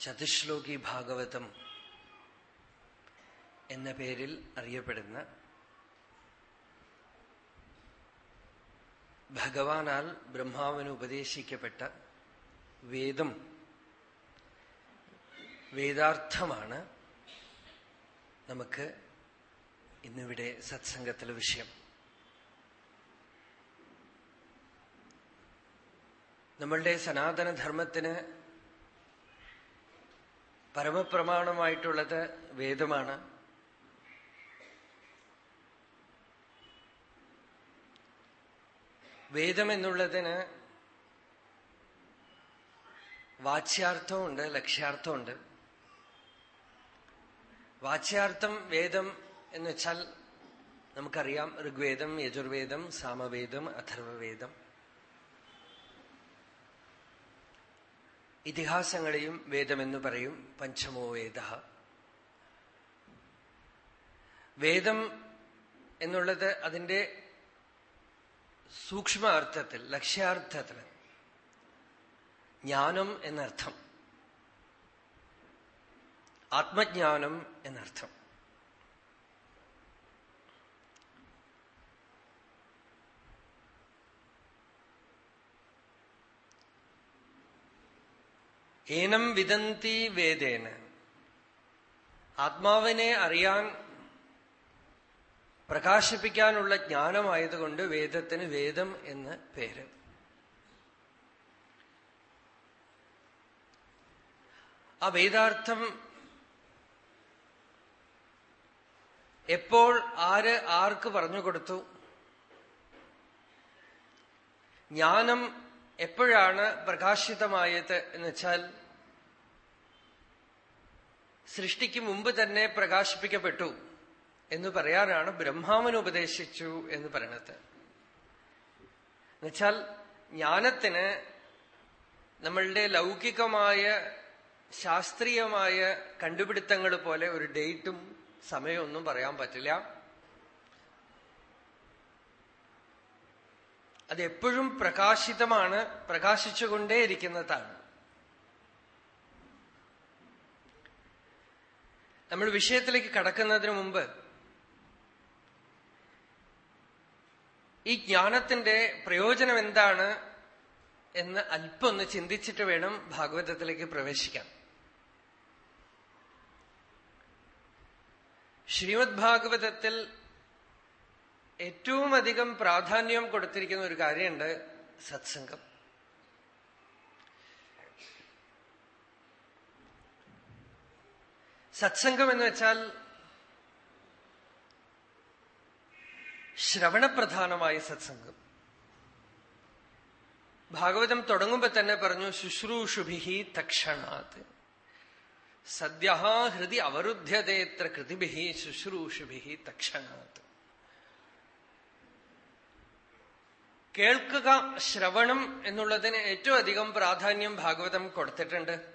ചതുശ്ലോകി ഭാഗവതം എന്ന പേരിൽ അറിയപ്പെടുന്ന ഭഗവാനാൽ ബ്രഹ്മാവിന് ഉപദേശിക്കപ്പെട്ട വേദം വേദാർത്ഥമാണ് നമുക്ക് ഇന്നിവിടെ സത്സംഗത്തിലെ വിഷയം. നമ്മളുടെ സനാതനധർമ്മത്തിന് പരമപ്രമാണമായിട്ടുള്ളത് വേദമാണ്. വേദം എന്നുള്ളതിന് വാച്യാർത്ഥമുണ്ട് ലക്ഷ്യാർത്ഥമുണ്ട്. വാച്യാർത്ഥം വേദം എന്ന് വെച്ചാൽ നമുക്കറിയാം ഋഗ്വേദം യജുർവേദം സാമവേദം അഥർവവേദം. ഇതിഹാസങ്ങളെയും വേദമെന്ന് പറയും പഞ്ചമോ വേദ. വേദം എന്നുള്ളത് അതിന്റെ സൂക്ഷ്മ അർത്ഥത്തിൽ ലക്ഷ്യാർത്ഥത്തിൽ. ജ്ഞാനം എന്നർത്ഥം. ആത്മജ്ഞാനം എന്നർത്ഥം. ഏനം വിദന്തി വേദേന. ആത്മാവിനെ അറിയാൻ പ്രകാശിപ്പിക്കാനുള്ള ജ്ഞാനമായതുകൊണ്ട് വേദത്തിന് വേദം എന്ന് പേര്. ആ വേദാർത്ഥം എപ്പോൾ ആര് ആർക്ക് പറഞ്ഞു കൊടുത്തു? ജ്ഞാനം എപ്പോഴാണ് പ്രകാശിതമായത് എന്ന് വെച്ചാൽ സൃഷ്ടിക്ക് മുമ്പ് തന്നെ പ്രകാശിപ്പിക്കപ്പെട്ടു എന്ന് പറയാനാണ് ബ്രഹ്മാവിന് ഉപദേശിച്ചു എന്ന് പറയണത്. എന്നുവെച്ചാൽ ജ്ഞാനത്തിന് നമ്മളുടെ ലൗകികമായ ശാസ്ത്രീയമായ കണ്ടുപിടുത്തങ്ങൾ പോലെ ഒരു ഡേറ്റും സമയമൊന്നും പറയാൻ പറ്റില്ല. അത് എപ്പോഴും പ്രകാശിതമാണ് പ്രകാശിച്ചുകൊണ്ടേയിരിക്കുന്നതാണ്. നമ്മൾ വിഷയത്തിലേക്ക് കടക്കുന്നതിന് മുമ്പ് ഈ ജ്ഞാനത്തിന്റെ പ്രയോജനം എന്താണ് എന്ന് അല്പം ഒന്ന് ചിന്തിച്ചിട്ട് വേണം ഭാഗവതത്തിലേക്ക് പ്രവേശിക്കാൻ. ശ്രീമദ് ഭാഗവതത്തിൽ ഏറ്റവും അധികം പ്രാധാന്യം കൊടുത്തിരിക്കുന്ന ഒരു കാര്യമുണ്ട് സത്സംഗം. സത്സംഗം എന്ന് വെച്ചാൽ ശ്രവണപ്രധാനമായ സത്സംഗം. ഭാഗവതം തുടങ്ങുമ്പോ തന്നെ പറഞ്ഞു ശുശ്രൂഷുഭി തക്ഷണാത്. സദ്യ ഹൃദി അവരുദ്ധ്യതേത്ര കൃതിഭി ശുശ്രൂഷുഭി തക്ഷണാത്. കേൾക്കുക ശ്രവണം എന്നുള്ളതിന് ഏറ്റവും അധികം പ്രാധാന്യം ഭാഗവതം കൊടുത്തിട്ടുണ്ട്.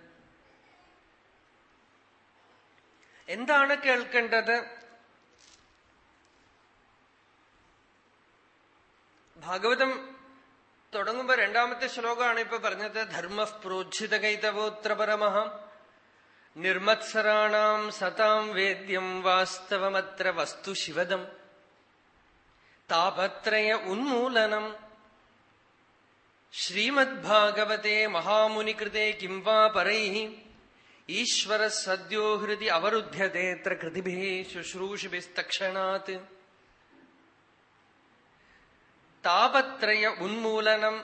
എന്താണ് കേൾക്കേണ്ടത്? ഭാഗവതം തുടങ്ങുമ്പോ രണ്ടാമത്തെ ശ്ലോകമാണ് ഇപ്പൊ പറഞ്ഞത് ധർമ്മ പ്രോജ്ജിത കൈതവോത്ര നിർമത്സരാണാം സതാം വേദ്യം വാസ്തവമത്ര വസ്തു ശിവദം താപത്രയ ഉന്മൂലനം ശ്രീമദ്ഭാഗവതേ മഹാമുനികൃതേ കിം വാ പരൈ ഈശ്വര സദ്യോ ഹൃദി അവരുദ്ധ്യതേത്ര കൃതിഭേ ശുശ്രൂഷിഭിസ്തക്ഷണാത്. താപത്രയ ഉന്മൂലനം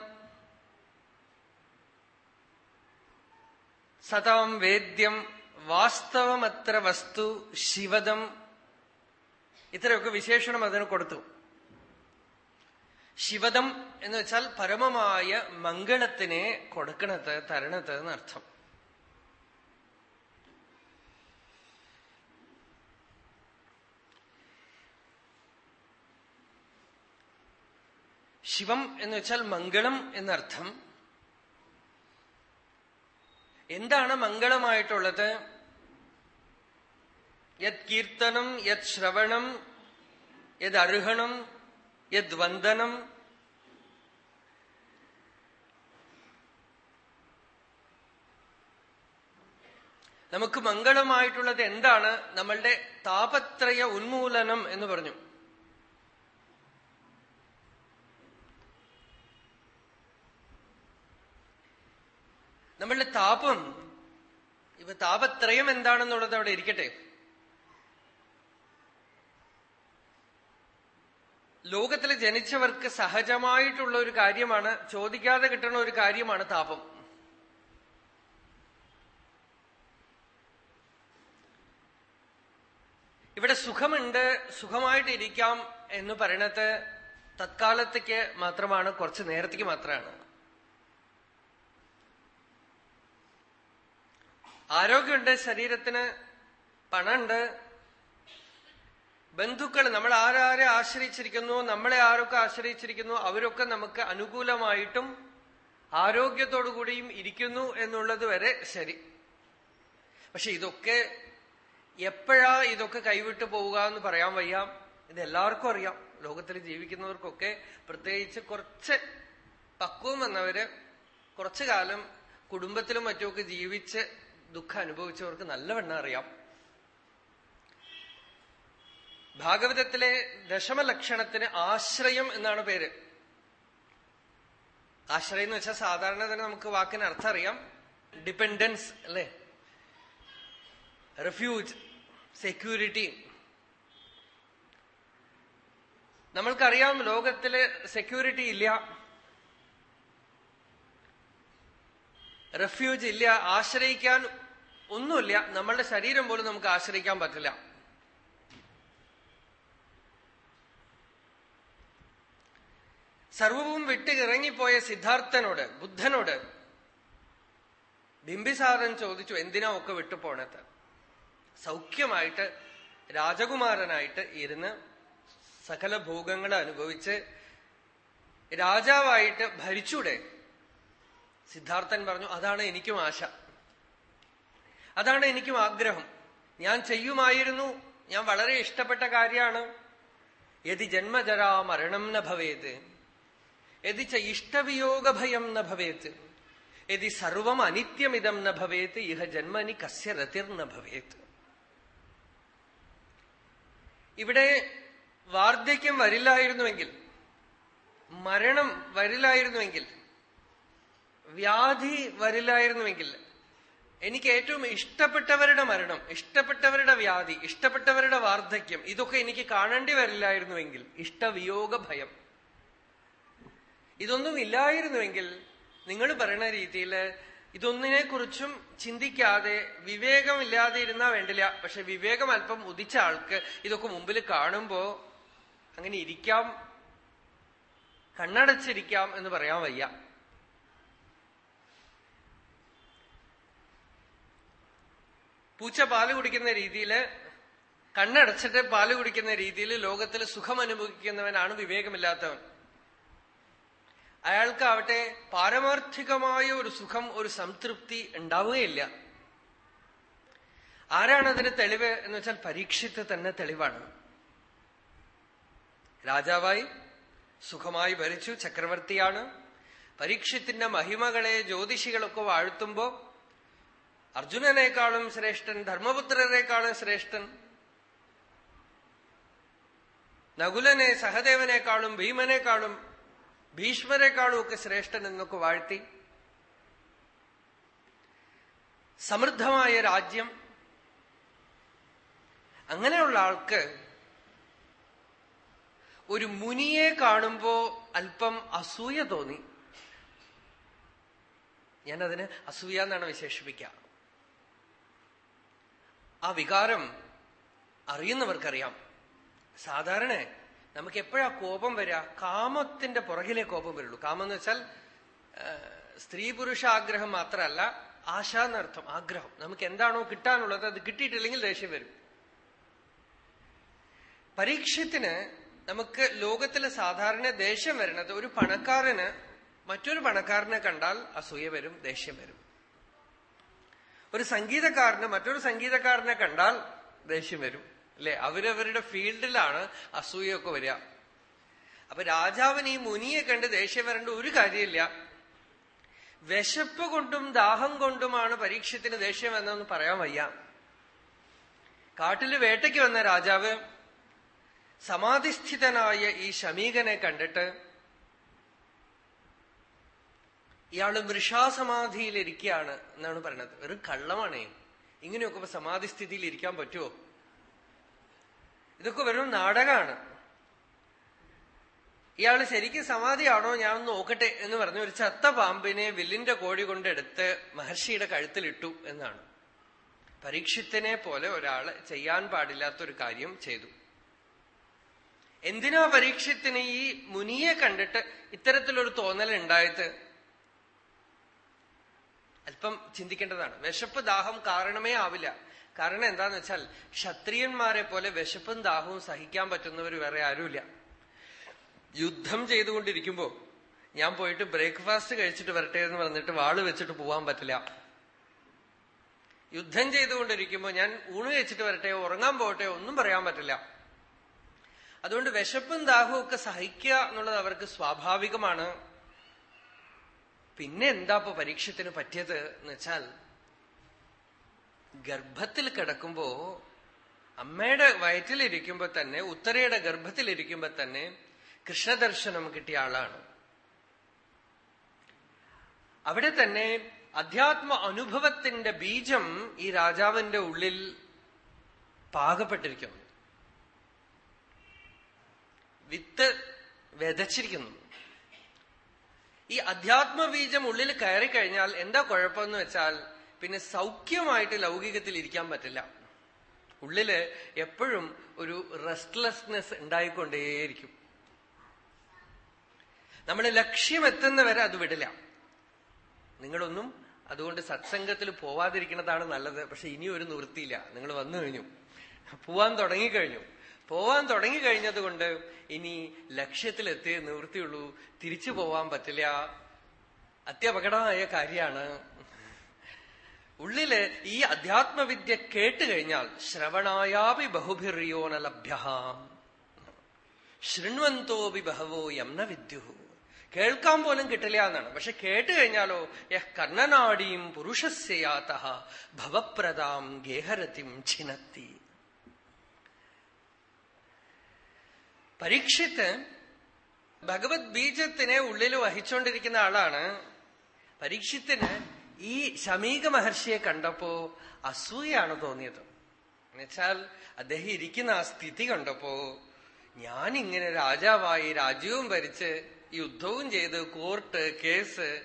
സതാം വേദ്യം വാസ്തവമത്ര വസ്തു ശിവദം. ഇത്രയൊക്കെ വിശേഷണം അതിന് കൊടുത്തു. ശിവദം എന്ന് വെച്ചാൽ പരമമായ മംഗളത്തിനെ കൊടുക്കണത് തരണത് എന്നർത്ഥം. ശിവം എന്ന് വെച്ചാൽ മംഗളം എന്നർത്ഥം. എന്താണ് മംഗളമായിട്ടുള്ളത്? യത് കീർത്തനം യത് ശ്രവണം യത് അർഹണം യത് വന്ദനം നമുക്ക് മംഗളമായിട്ടുള്ളത് എന്താണ്? നമ്മളുടെ താപത്രയ ഉന്മൂലനം എന്ന് പറഞ്ഞു. നമ്മളുടെ താപം ഇപ്പൊ താപത്രയം എന്താണെന്നുള്ളത് അവിടെ ഇരിക്കട്ടെ. ലോകത്തിൽ ജനിച്ചവർക്ക് സഹജമായിട്ടുള്ള ഒരു കാര്യമാണ് ചോദിക്കാതെ കിട്ടുന്ന ഒരു കാര്യമാണ് താപം. ഇവിടെ സുഖമുണ്ട് സുഖമായിട്ട് ഇരിക്കാം എന്ന് പറയണത് തത്കാലത്തേക്ക് മാത്രമാണ് കുറച്ച് നേരത്തേക്ക് മാത്രമാണ്. ആരോഗ്യമുണ്ട് ശരീരത്തിന് പണമുണ്ട് ബന്ധുക്കൾ നമ്മൾ ആരാരെ ആശ്രയിച്ചിരിക്കുന്നു നമ്മളെ ആരൊക്കെ ആശ്രയിച്ചിരിക്കുന്നു അവരൊക്കെ നമുക്ക് അനുകൂലമായിട്ടും ആരോഗ്യത്തോടുകൂടിയും ഇരിക്കുന്നു എന്നുള്ളത് വരെ ശരി. പക്ഷെ ഇതൊക്കെ എപ്പോഴാ ഇതൊക്കെ കൈവിട്ടു പോവുക എന്ന് പറയാൻ വയ്യ. ഇത് എല്ലാവർക്കും അറിയാം. ലോകത്തിൽ ജീവിക്കുന്നവർക്കൊക്കെ പ്രത്യേകിച്ച് കുറച്ച് പക്വം വന്നവര് കുറച്ചു കാലം കുടുംബത്തിലും മറ്റുമൊക്കെ ജീവിച്ച് ദുഃഖം അനുഭവിച്ചവർക്ക് നല്ലവണ്ണം അറിയാം. ഭാഗവതത്തിലെ ദശമലക്ഷണത്തിന് ആശ്രയം എന്നാണ് പേര്. ആശ്രയം എന്ന് വെച്ചാൽ സാധാരണ തന്നെ നമുക്ക് വാക്കിന് അർത്ഥം അറിയാം. ഡിപെൻഡൻസ് അല്ലേ? റെഫ്യൂജ് സെക്യൂരിറ്റി നമ്മൾക്കറിയാം ലോകത്തിൽ സെക്യൂരിറ്റി ഇല്ല. റെഫ്യൂജ് ഇല്ല ആശ്രയിക്കാൻ ഒന്നുമില്ല. നമ്മളുടെ ശരീരം പോലും നമുക്ക് ആശ്രയിക്കാൻ പറ്റില്ല. സർവവും വിട്ട് ഇറങ്ങിപ്പോയ സിദ്ധാർത്ഥനോട് ബുദ്ധനോട് ബിംബിസാരൻ ചോദിച്ചു എന്തിനാ ഒക്കെ വിട്ടുപോണത് സൗഖ്യമായിട്ട് രാജകുമാരനായിട്ട് ഇരുന്ന് സകല ഭോഗങ്ങൾ അനുഭവിച്ച് രാജാവായിട്ട് ഭരിച്ചൂടെ. സിദ്ധാർത്ഥൻ പറഞ്ഞു അതാണ് എനിക്കും ആശ. അതാണ് എനിക്കും ആഗ്രഹം. ഞാൻ ചെയ്യുമായിരുന്നു. ഞാൻ വളരെ ഇഷ്ടപ്പെട്ട കാര്യമാണ്. യതി ജന്മജരാ മരണം ന ഭവേത്. യതി ച ഇഷ്ടവിയോഗഭയം ന ഭവേത് യതി സർവം അനിത്യമിതം ന ഭവേത് ഇഹ ജന്മനി കസ്യ രതിർ ന ഭവേത് ഇവിടെ വാർദ്ധക്യം വരില്ലായിരുന്നുവെങ്കിൽ മരണം വരില്ലായിരുന്നുവെങ്കിൽ വ്യാധി വരില്ലായിരുന്നുവെങ്കിൽ എനിക്ക് ഏറ്റവും ഇഷ്ടപ്പെട്ടവരുടെ മരണം ഇഷ്ടപ്പെട്ടവരുടെ വ്യാധി ഇഷ്ടപ്പെട്ടവരുടെ വാർദ്ധക്യം ഇതൊക്കെ എനിക്ക് കാണേണ്ടി വരില്ലായിരുന്നുവെങ്കിൽ ഇഷ്ടവിയോഗ ഭയം ഇതൊന്നും ഇല്ലായിരുന്നുവെങ്കിൽ നിങ്ങൾ പറയുന്ന രീതിയിൽ ഇതൊന്നിനെ കുറിച്ചും ചിന്തിക്കാതെ വിവേകമില്ലാതെ ഇരുന്നാ വേണ്ടില്ല. പക്ഷെ വിവേകം അല്പം ഉദിച്ച ആൾക്ക് ഇതൊക്കെ മുമ്പിൽ കാണുമ്പോ അങ്ങനെ ഇരിക്കാം കണ്ണടച്ചിരിക്കാം എന്ന് പറയാൻ വയ്യ. പൂച്ച പാൽ കുടിക്കുന്ന രീതിയിൽ കണ്ണടച്ചിട്ട് പാൽ കുടിക്കുന്ന രീതിയിൽ ലോകത്തിൽ സുഖം അനുഭവിക്കുന്നവനാണ് വിവേകമില്ലാത്തവൻ. അയാൾക്കാവട്ടെ പാരമാർത്ഥികമായ ഒരു സുഖം ഒരു സംതൃപ്തി ഉണ്ടാവുകയില്ല. ആരാണ് അതിന് തെളിവ് എന്ന് വെച്ചാൽ പരീക്ഷിത്ത് തന്നെ തെളിവാണ്. രാജാവായി സുഖമായി ഭരിച്ചു ചക്രവർത്തിയാണ്. പരീക്ഷത്തിന്റെ മഹിമകളെ ജ്യോതിഷികളൊക്കെ വാഴ്ത്തുമ്പോ അർജുനനേക്കാളും ശ്രേഷ്ഠൻ ധർമ്മപുത്രരെക്കാളും ശ്രേഷ്ഠൻ നകുലനെ സഹദേവനേക്കാളും ഭീമനേക്കാളും ഭീഷ്മരെക്കാളും ഒക്കെ ശ്രേഷ്ഠൻ എന്നൊക്കെ വാഴ്ത്തി. സമൃദ്ധമായ രാജ്യം. അങ്ങനെയുള്ള ആൾക്ക് ഒരു മുനിയെ കാണുമ്പോ അല്പം അസൂയ തോന്നി. ഞാനതിന് അസൂയ എന്നാണ് വിശേഷിപ്പിക്കുക. ആ വികാരം അറിയുന്നവർക്കറിയാം. സാധാരണ നമുക്ക് എപ്പോഴാ കോപം വരിക കാമത്തിന്റെ പുറകിലെ കോപം വരുള്ളൂ. കാമം എന്ന് വെച്ചാൽ സ്ത്രീ പുരുഷ ആഗ്രഹം മാത്രമല്ല ആശ എന്നർത്ഥം ആഗ്രഹം. നമുക്ക് എന്താണോ കിട്ടാനുള്ളത് അത് കിട്ടിയിട്ടില്ലെങ്കിൽ ദേഷ്യം വരും. പരീക്ഷത്തിന് നമുക്ക് ലോകത്തിലെ സാധാരണ ദേഷ്യം വരുന്നത് ഒരു പണക്കാരന് മറ്റൊരു പണക്കാരനെ കണ്ടാൽ അസൂയ വരും ദേഷ്യം വരും. ഒരു സംഗീതക്കാരന് മറ്റൊരു സംഗീതക്കാരനെ കണ്ടാൽ ദേഷ്യം വരും. അല്ലെ? അവരവരുടെ ഫീൽഡിലാണ് അസൂയൊക്കെ വരിക. അപ്പൊ രാജാവിന് ഈ മുനിയെ കണ്ട് ദേഷ്യം വരേണ്ട ഒരു കാര്യമില്ല. വിശപ്പ് കൊണ്ടും ദാഹം കൊണ്ടുമാണ് പരീക്ഷത്തിന് ദേഷ്യം വന്നതെന്ന് പറയാൻ വയ്യ. കാട്ടിൽ വേട്ടയ്ക്ക് വന്ന രാജാവ് സമാധിസ്ഥിതനായ ഈ ശമീകനെ കണ്ടിട്ട് ഇയാൾ വൃഷാസമാധിയിലിരിക്കുകയാണ് എന്നാണ് പറയുന്നത്. ഒരു കള്ളമാണേ. ഇങ്ങനെയൊക്കെ സമാധിസ്ഥിതിയിൽ ഇരിക്കാൻ പറ്റുമോ ഇതൊക്കെ വെറും നാടകമാണ് ഇയാൾ ശരിക്കും സമാധിയാണോ? ഞാൻ നോക്കട്ടെ എന്ന് പറഞ്ഞു ഒരു ചത്ത പാമ്പിനെ വില്ലിന്റെ കോഴി കൊണ്ടെടുത്ത് മഹർഷിയുടെ കഴുത്തിലിട്ടു എന്നാണ്. പരീക്ഷത്തിനെ പോലെ ഒരാൾ ചെയ്യാൻ പാടില്ലാത്തൊരു കാര്യം ചെയ്തു. എന്തിനാ പരീക്ഷത്തിന് ഈ മുനിയെ കണ്ടിട്ട് ഇത്തരത്തിലൊരു തോന്നൽ ഉണ്ടായത് അല്പം ചിന്തിക്കേണ്ടതാണ്. വിശപ്പ് ദാഹം കാരണമേ ആവില്ല. കാരണം എന്താന്ന് വെച്ചാൽ ക്ഷത്രിയന്മാരെ പോലെ വിശപ്പും ദാഹവും സഹിക്കാൻ പറ്റുന്നവർ വേറെ ആരുമില്ല. യുദ്ധം ചെയ്തുകൊണ്ടിരിക്കുമ്പോ ഞാൻ പോയിട്ട് ബ്രേക്ക്ഫാസ്റ്റ് കഴിച്ചിട്ട് വരട്ടെ എന്ന് പറഞ്ഞിട്ട് വാൾ വെച്ചിട്ട് പോവാൻ പറ്റില്ല. യുദ്ധം ചെയ്തുകൊണ്ടിരിക്കുമ്പോ ഞാൻ ഊണ് കഴിച്ചിട്ട് വരട്ടെ ഉറങ്ങാൻ പോകട്ടെ ഒന്നും പറയാൻ പറ്റില്ല. അതുകൊണ്ട് വിശപ്പും ദാഹവും ഒക്കെ സഹിക്കുക എന്നുള്ളത് അവർക്ക് സ്വാഭാവികമാണ്. പിന്നെ എന്താ ഇപ്പൊ പരീക്ഷത്തിന് പറ്റിയത് എന്ന് വെച്ചാൽ ഗർഭത്തിൽ കിടക്കുമ്പോ അമ്മയുടെ വയറ്റിലിരിക്കുമ്പോ തന്നെ ഉത്തരയുടെ ഗർഭത്തിലിരിക്കുമ്പോ തന്നെ കൃഷ്ണദർശനം കിട്ടിയ ആളാണ്. അവിടെ തന്നെ അധ്യാത്മ അനുഭവത്തിന്റെ ബീജം ഈ രാജാവിന്റെ ഉള്ളിൽ പാകപ്പെട്ടിരിക്കുന്നു. വിത്ത് വിതച്ചിരിക്കുന്നു. ഈ അധ്യാത്മ ബീജം ഉള്ളിൽ കയറി കഴിഞ്ഞാൽ എന്താ കുഴപ്പമെന്ന് വെച്ചാൽ പിന്നെ സൗഖ്യമായിട്ട് ലൗകികത്തിൽ ഇരിക്കാൻ പറ്റില്ല. ഉള്ളിൽ എപ്പോഴും ഒരു റെസ്റ്റ്ലെസ്നെസ് ഉണ്ടായിക്കൊണ്ടേയിരിക്കും. നമ്മൾ ലക്ഷ്യമെത്തുന്നവരെ അത് വിടില്ല. നിങ്ങളൊന്നും അതുകൊണ്ട് സത്സംഗത്തിൽ പോവാതിരിക്കുന്നതാണ് നല്ലത്. പക്ഷെ ഇനി ഒരു നിവൃത്തിയില്ല. നിങ്ങൾ വന്നു കഴിഞ്ഞു. പോവാൻ തുടങ്ങിക്കഴിഞ്ഞു. പോവാൻ തുടങ്ങിക്കഴിഞ്ഞത് കൊണ്ട് ഇനി ലക്ഷ്യത്തിലെത്തിയ നിവൃത്തിയുള്ളൂ. തിരിച്ചു പോവാൻ പറ്റില്ല. അത്യപകടമായ കാര്യമാണ്. ഉള്ളിൽ ഈ അധ്യാത്മവിദ്യ കേട്ട് കഴിഞ്ഞാൽ ശ്രവണായാപി ബഹുഭിര്യോന ലഭ്യ ശൃണ്വന്തോപി ബഹവോ യംന വിദ്യുഹു. കേൾക്കാൻ പോലും കിട്ടില്ല എന്നാണ്. പക്ഷെ കേട്ട് കഴിഞ്ഞാലോ യഹ് കർണനാടിയും പുരുഷസ്യാത ഭവപ്രദാം ഗേഹരതിം ചിനത്തി പരീക്ഷിത്ത് ഭഗവത് ബീജത്തിനെ ഉള്ളിൽ വഹിച്ചുകൊണ്ടിരിക്കുന്ന ആളാണ്. പരീക്ഷത്തിന് ഈ ശമീക മഹർഷിയെ കണ്ടപ്പോ അസൂയാണ് തോന്നിയത്. എന്നുവെച്ചാൽ അദ്ദേഹം ഇരിക്കുന്ന ആ സ്ഥിതി കണ്ടപ്പോ ഞാനിങ്ങനെ രാജാവായി രാജ്യവും ഭരിച്ച് യുദ്ധവും ചെയ്ത് കോർട്ട് കേസ്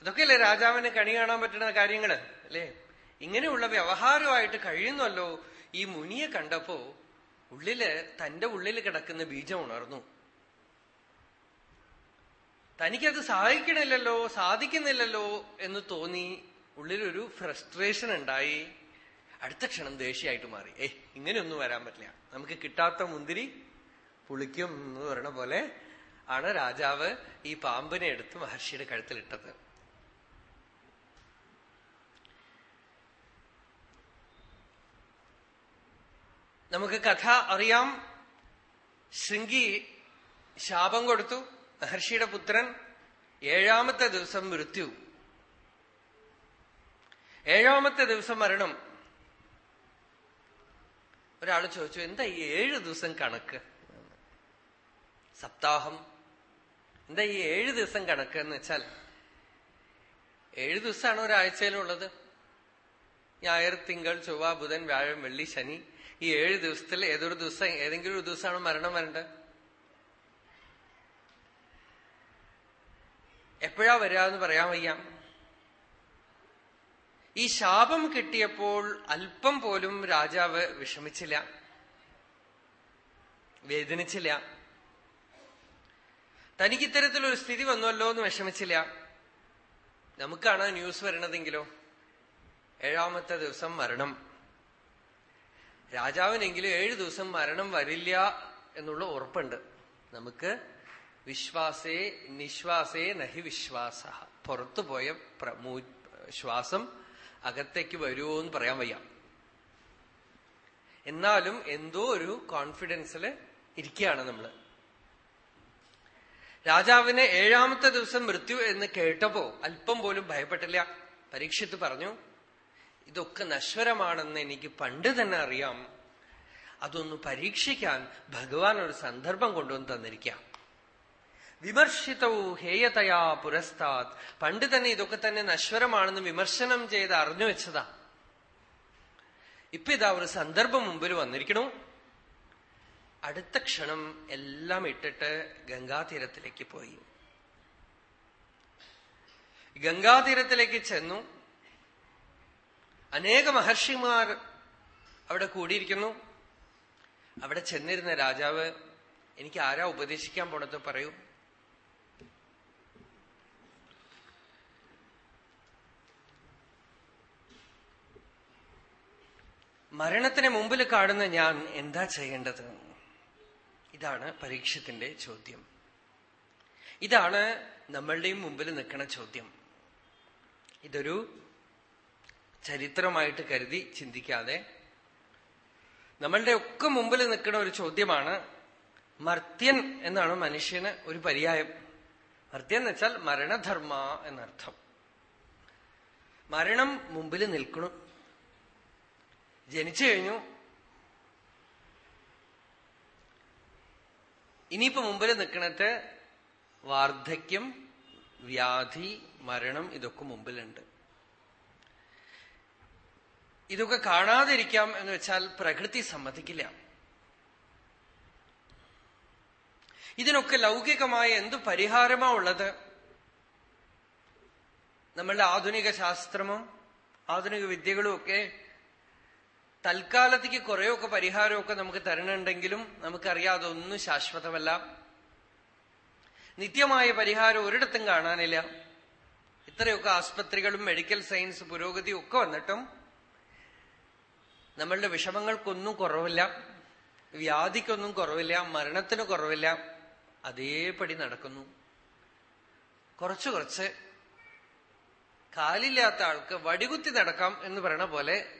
ഇതൊക്കെയല്ലേ രാജാവിന് കണി കാണാൻ പറ്റുന്ന കാര്യങ്ങൾ അല്ലേ? ഇങ്ങനെയുള്ള വ്യവഹാരമായിട്ട് കഴിയുന്നല്ലോ ഈ മുനിയെ കണ്ടപ്പോ ഉള്ളിൽ തന്റെ ഉള്ളിൽ കിടക്കുന്ന ബീജം ഉണർന്നു. തനിക്കത് സഹായിക്കണില്ലല്ലോ സാധിക്കുന്നില്ലല്ലോ എന്ന് തോന്നി ഉള്ളിലൊരു ഫ്രസ്ട്രേഷൻ ഉണ്ടായി. അടുത്ത ക്ഷണം ദേഷ്യമായിട്ട് മാറി. ഏയ് ഇങ്ങനെയൊന്നും വരാൻ പറ്റില്ല. നമുക്ക് കിട്ടാത്ത മുന്തിരി പുളിക്കും എന്ന് പറയണ പോലെ ആണ് രാജാവ് ഈ പാമ്പിനെ എടുത്ത് മഹർഷിയുടെ കഴുത്തിലിട്ടത്. നമുക്ക് കഥ അറിയാം. ശൃംഗി ശാപം കൊടുത്തു. മഹർഷിയുടെ പുത്രൻ ഏഴാമത്തെ ദിവസം മൃത്യു. ഏഴാമത്തെ ദിവസം മരണം. ഒരാൾ ചോദിച്ചു എന്താ ഈ ഏഴ് ദിവസം കണക്ക്? സപ്താഹം. എന്താ ഈ ഏഴ് ദിവസം കണക്ക്? എന്ന് വെച്ചാൽ ഏഴ് ദിവസമാണ് ഒരാഴ്ചയിലുള്ളത്. ഞായർ തിങ്കൾ ചൊവ്വ ബുധൻ വ്യാഴം വെള്ളി ശനി. ഈ ഏഴ് ദിവസത്തിൽ ഏതൊരു ദിവസം ഏതെങ്കിലും ഒരു ദിവസമാണ് മരണം വരേണ്ടത്. എപ്പോഴാ വരിക എന്ന് പറയാൻ വയ്യ. ഈ ശാപം കിട്ടിയപ്പോൾ അല്പം പോലും രാജാവ് വിഷമിച്ചില്ല. വേദനിച്ചില്ല. തനിക്ക് ഇത്തരത്തിലൊരു സ്ഥിതി വന്നല്ലോ എന്ന് വിഷമിച്ചില്ല. നമുക്കാണ് ന്യൂസ് വരണതെങ്കിലോ. ഏഴാമത്തെ ദിവസം മരണം. രാജാവിനെങ്കിലും ഏഴു ദിവസം മരണം വരില്ല എന്നുള്ള ഉറപ്പുണ്ട്. നമുക്ക് വിശ്വാസേ നിശ്വാസേ നഹി വിശ്വാസ. പുറത്തു പോയ ശ്വാസം അകത്തേക്ക് വരുമോ എന്ന് പറയാൻ വയ്യ. എന്നാലും എന്തോ ഒരു കോൺഫിഡൻസിൽ ഇരിക്കുകയാണ് നമ്മൾ. രാജാവിന് ഏഴാമത്തെ ദിവസം മൃത്യു എന്ന് കേട്ടപ്പോ അല്പം പോലും ഭയപ്പെട്ടില്ല. പരീക്ഷത്ത് പറഞ്ഞു ഇതൊക്കെ നശ്വരമാണെന്ന് എനിക്ക് പണ്ട് തന്നെ അറിയാം. അതൊന്ന് പരീക്ഷിക്കാൻ ഭഗവാൻ ഒരു സന്ദർഭം കൊണ്ടുവന്ന് തന്നിരിക്കാം. വിമർശിതവും ഹേയതയാ പുരസ്താത്. പണ്ട് തന്നെ ഇതൊക്കെ തന്നെ നശ്വരമാണെന്ന് വിമർശനം ചെയ്ത് അറിഞ്ഞു വെച്ചതാ. ഇപ്പൊ ഇതാ ഒരു സന്ദർഭം മുമ്പിൽ വന്നിരിക്കണു. അടുത്ത ക്ഷണം എല്ലാം ഇട്ടിട്ട് ഗംഗാതീരത്തിലേക്ക് പോയി. ഗംഗാതീരത്തിലേക്ക് ചെന്നു. അനേക മഹർഷിമാർ അവിടെ കൂടിയിരിക്കുന്നു. അവിടെ ചെന്നിരുന്ന രാജാവ് എനിക്ക് ആരാ ഉപദേശിക്കാൻ പോണത്? പറയൂ. മരണത്തിന് മുമ്പിൽ കാണുന്ന ഞാൻ എന്താ ചെയ്യേണ്ടത്? ഇതാണ് പരീക്ഷത്തിന്റെ ചോദ്യം. ഇതാണ് നമ്മളുടെയും മുമ്പിൽ നിൽക്കുന്ന ചോദ്യം. ഇതൊരു ചരിത്രമായിട്ട് കരുതി ചിന്തിക്കാതെ നമ്മളുടെ ഒക്കെ മുമ്പിൽ നിൽക്കുന്ന ഒരു ചോദ്യമാണ് മർത്യൻ എന്നാണ് മനുഷ്യന് ഒരു പര്യായം. മർത്യൻ എന്ന് വെച്ചാൽ മരണധർമ്മ എന്നർത്ഥം. മരണം മുമ്പിൽ നിൽക്കണം ജനിച്ചു കഴിഞ്ഞു. ഇനിയിപ്പോ മുമ്പിൽ നിൽക്കണത് വാർദ്ധക്യം വ്യാധി മരണം ഇതൊക്കെ മുമ്പിലുണ്ട്. ഇതൊക്കെ കാണാതിരിക്കാം എന്ന് വെച്ചാൽ പ്രകൃതി സമ്മതിക്കില്ല. ഇതിനൊക്കെ ലൗകികമായ എന്തു പരിഹാരമാ ഉള്ളത്? നമ്മളുടെ ആധുനിക ശാസ്ത്രമും ആധുനിക വിദ്യകളും ഒക്കെ തൽക്കാലത്തേക്ക് കുറെയൊക്കെ പരിഹാരമൊക്കെ നമുക്ക് തരണുണ്ടെങ്കിലും നമുക്കറിയാം അതൊന്നും ശാശ്വതമല്ല. നിത്യമായ പരിഹാരം ഒരിടത്തും കാണാനില്ല. ഇത്രയൊക്കെ ആസ്പത്രികളും മെഡിക്കൽ സയൻസ് പുരോഗതി ഒക്കെ വന്നിട്ടും നമ്മളുടെ വിഷമങ്ങൾക്കൊന്നും കുറവില്ല. വ്യാധിക്കൊന്നും കുറവില്ല. മരണത്തിന് കുറവില്ല. അതേപടി നടക്കുന്നു. കുറച്ചു കുറച്ച് കാലില്ലാത്ത ആൾക്ക് വടികുത്തി നടക്കാം എന്ന് പറയണ പോലെ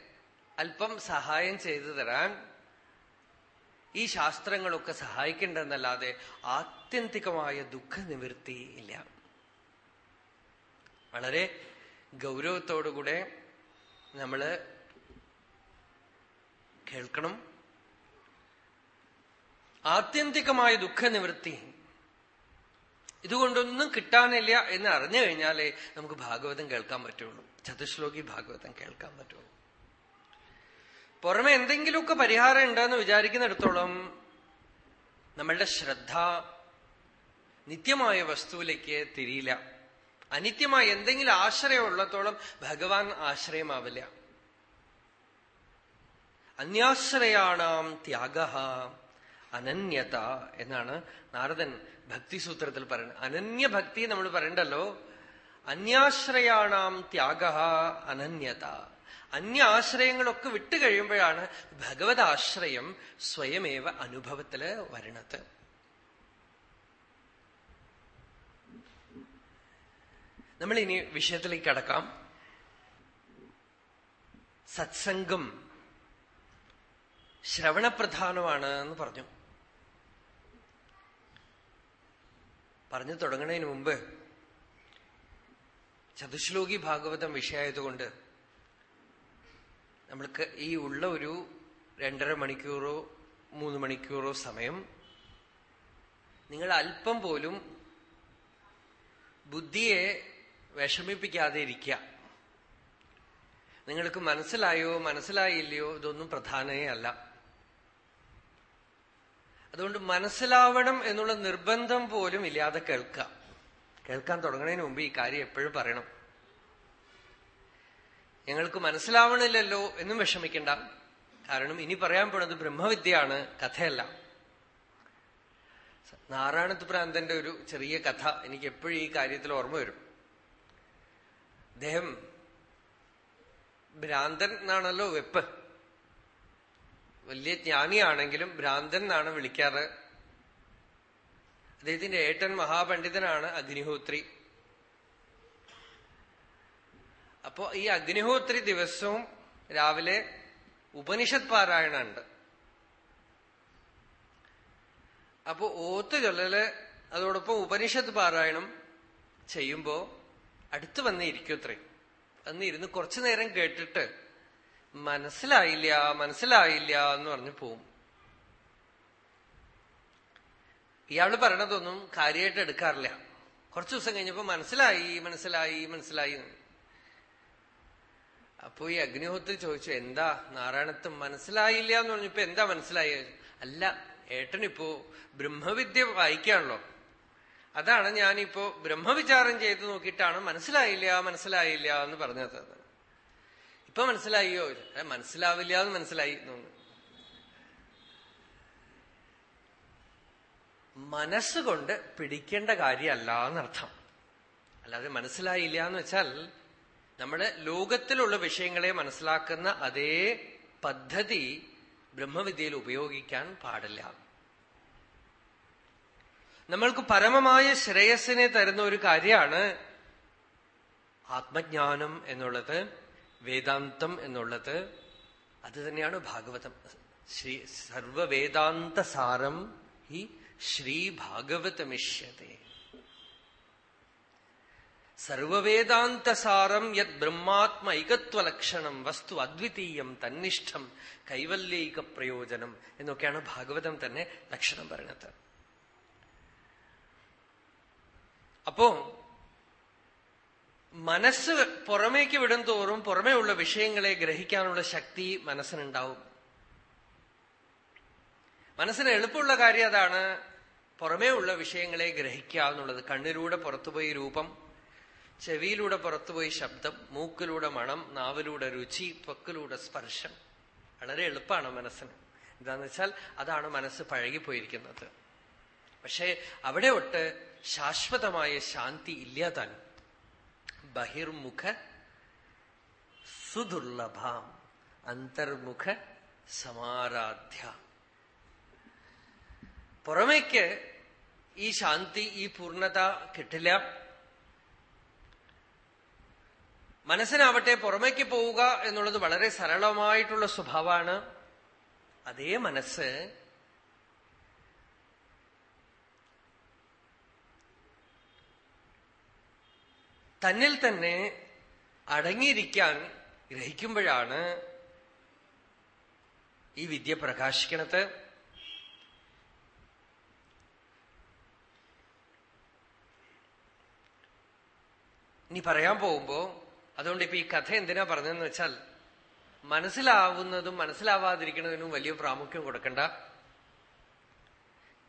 അല്പം സഹായം ചെയ്തു തരാൻ ഈ ശാസ്ത്രങ്ങളൊക്കെ സഹായിക്കേണ്ടെന്നല്ലാതെ ആത്യന്തികമായ ദുഃഖനിവൃത്തി ഇല്ല. വളരെ ഗൗരവത്തോടുകൂടെ നമ്മൾ കേൾക്കണം. ആത്യന്തികമായ ദുഃഖനിവൃത്തി. ഇതുകൊണ്ടൊന്നും കിട്ടാനില്ല എന്ന് അറിഞ്ഞു കഴിഞ്ഞാലേ നമുക്ക് ഭാഗവതം കേൾക്കാൻ പറ്റുള്ളൂ. ചതുശ്ലോകി ഭാഗവതം കേൾക്കാൻ പറ്റുള്ളൂ. പുറമെ എന്തെങ്കിലുമൊക്കെ പരിഹാരം ഉണ്ടെന്ന് വിചാരിക്കുന്നിടത്തോളം നമ്മളുടെ ശ്രദ്ധ നിത്യമായ വസ്തുവിലേക്ക് തിരിയില്ല. അനിത്യമായ എന്തെങ്കിലും ആശ്രയം ഉള്ളത്തോളം ഭഗവാൻ ആശ്രയമാവില്ല. അന്യാശ്രയാണാം ത്യാഗ അനന്യത എന്നാണ് നാരദൻ ഭക്തിസൂത്രത്തിൽ പറയുന്നത്. അനന്യഭക്തി നമ്മൾ പറയണ്ടല്ലോ. അന്യാശ്രയാണാം ത്യാഗ അനന്യത. അന്യ ആശ്രയങ്ങളൊക്കെ വിട്ടുകഴിയുമ്പോഴാണ് ഭഗവത് ആശ്രയം സ്വയമേവ അനുഭവത്തിൽ വരണത്. നമ്മൾ ഇനി വിഷയത്തിലേക്ക് കടക്കാം. സത്സംഗം ശ്രവണപ്രധാനമാണ് എന്ന് പറഞ്ഞു. പറഞ്ഞു തുടങ്ങുന്നതിന് മുമ്പ് ചതുശ്ലോകി ഭാഗവതം വിഷയമായതുകൊണ്ട് നമ്മൾക്ക് ഈ ഉള്ള ഒരു രണ്ടര മണിക്കൂറോ മൂന്ന് മണിക്കൂറോ സമയം നിങ്ങൾ അല്പം പോലും ബുദ്ധിയെ വിഷമിപ്പിക്കാതെ ഇരിക്കുക. നിങ്ങൾക്ക് മനസ്സിലായോ മനസ്സിലായില്ലയോ ഇതൊന്നും പ്രധാനമേ അല്ല. അതുകൊണ്ട് മനസ്സിലാവണം എന്നുള്ള നിർബന്ധം പോലും ഇല്ലാതെ കേൾക്കുക. കേൾക്കാൻ തുടങ്ങുന്നതിന് മുമ്പ് ഈ കാര്യം എപ്പോഴും പറയണം. ഞങ്ങൾക്ക് മനസ്സിലാവണില്ലല്ലോ എന്നും വിഷമിക്കണ്ട. കാരണം ഇനി പറയാൻ പോണത് ബ്രഹ്മവിദ്യയാണ് കഥയല്ല. നാരായണത്ത് പ്രാന്തന്റെ ഒരു ചെറിയ കഥ എനിക്ക് എപ്പോഴും ഈ കാര്യത്തിൽ ഓർമ്മ വരും. അദ്ദേഹം ഭ്രാന്തൻ എന്നാണല്ലോ വെപ്പ്. വലിയ ജ്ഞാനിയാണെങ്കിലും ഭ്രാന്തൻ എന്നാണ് വിളിക്കാറ്. അദ്ദേഹത്തിന്റെ ഏട്ടൻ മഹാപണ്ഡിതനാണ് അഗ്നിഹോത്രി. അപ്പോ ഈ അഗ്നിഹോത്രി ദിവസവും രാവിലെ ഉപനിഷത് പാരായണുണ്ട് അപ്പോ ഓത്ത് ചൊല്ലല് അതോടൊപ്പം ഉപനിഷത്ത് പാരായണം ചെയ്യുമ്പോ അടുത്ത് വന്ന് ഇരിക്കത്രേ അന്ന് ഇരുന്ന് കുറച്ചു നേരം കേട്ടിട്ട് മനസ്സിലായില്ല മനസ്സിലായില്ല എന്ന് പറഞ്ഞു പോവും. ഇയാൾ പറയണതൊന്നും കാര്യമായിട്ട് എടുക്കാറില്ല. കുറച്ചു ദിവസം കഴിഞ്ഞപ്പോ മനസ്സിലായി മനസ്സിലായി മനസ്സിലായി അപ്പോ ഈ അഗ്നിഹോത്രി ചോദിച്ചു എന്താ നാരായണത്ത് മനസ്സിലായില്ല? എന്ന് പറഞ്ഞപ്പോ എന്താ മനസ്സിലായി? അല്ല ഏട്ടനിപ്പോ ബ്രഹ്മവിദ്യ വായിക്കാണല്ലോ. അതാണ് ഞാനിപ്പോ ബ്രഹ്മവിചാരം ചെയ്ത് നോക്കിയിട്ടാണ് മനസ്സിലായില്ല മനസ്സിലായില്ല എന്ന് പറഞ്ഞത്. ഇപ്പൊ മനസ്സിലായോ മനസ്സിലാവില്ല എന്ന് മനസ്സിലായി. മനസ്സുകൊണ്ട് പിടിക്കേണ്ട കാര്യമല്ല എന്നർത്ഥം. അല്ലാതെ മനസ്സിലായില്ല എന്ന് വെച്ചാൽ നമ്മുടെ ലോകത്തിലുള്ള വിഷയങ്ങളെ മനസ്സിലാക്കുന്ന അതേ പദ്ധതി ബ്രഹ്മവിദ്യയിൽ ഉപയോഗിക്കാൻ പാടില്ല. നമ്മൾക്ക് പരമമായ ശ്രേയസ്സിനെ തരുന്ന ഒരു കാര്യമാണ് ആത്മജ്ഞാനം എന്നുള്ളത് വേദാന്തം എന്നുള്ളത്. അത് തന്നെയാണ് ഭാഗവതം. ശ്രീ സർവവേദാന്ത സാരം ഈ ശ്രീ ഭാഗവതമിഷ്യത്തെ. സർവവേദാന്തസാരം യത് ബ്രഹ്മാത്മൈകത്വലക്ഷണം വസ്തു അദ്വിതീയം തന്നിഷ്ഠം കൈവല്യൈക പ്രയോജനം എന്നൊക്കെയാണ് ഭാഗവതം തന്നെ ലക്ഷണം പറയുന്നത്. അപ്പോ മനസ്സ് പുറമേക്ക് വിടും തോറും പുറമേയുള്ള വിഷയങ്ങളെ ഗ്രഹിക്കാനുള്ള ശക്തി മനസ്സിനുണ്ടാവും. മനസ്സിന് എളുപ്പമുള്ള കാര്യം അതാണ് പുറമേ ഉള്ള വിഷയങ്ങളെ ഗ്രഹിക്കുക എന്നുള്ളത്. കണ്ണിലൂടെ പുറത്തുപോയി രൂപം ചെവിയിലൂടെ പുറത്തുപോയി ശബ്ദം മൂക്കിലൂടെ മണം നാവിലൂടെ രുചി ത്വക്കിലൂടെ സ്പർശം. വളരെ എളുപ്പമാണ് മനസ്സിന്. എന്താന്ന് വെച്ചാൽ അതാണ് മനസ്സ് പഴകിപ്പോയിരിക്കുന്നത്. പക്ഷേ അവിടെ ഒട്ട് ശാശ്വതമായ ശാന്തി ഇല്ലാതാൻ ബഹിർമുഖ സുദുർലഭാം അന്തർമുഖ സമാരാധ്യ. പുറമേക്ക് ഈ ശാന്തി ഈ പൂർണത കിട്ടില്ല. മനസ്സിനാവട്ടെ പുറമേക്ക് പോവുക എന്നുള്ളത് വളരെ സരളമായിട്ടുള്ള സ്വഭാവമാണ്. അതേ മനസ്സ് തന്നിൽ തന്നെ അടങ്ങിയിരിക്കാൻ ഗ്രഹിക്കുമ്പോഴാണ് ഈ വിദ്യ പ്രകാശിക്കണത്. ഇനി പറയാൻ പോകുമ്പോ അതുകൊണ്ട് ഇപ്പൊ ഈ കഥ എന്തിനാ പറഞ്ഞതെന്ന് വെച്ചാൽ മനസ്സിലാവുന്നതും മനസ്സിലാവാതിരിക്കുന്നതിനും വലിയ പ്രാമുഖ്യം കൊടുക്കണ്ട.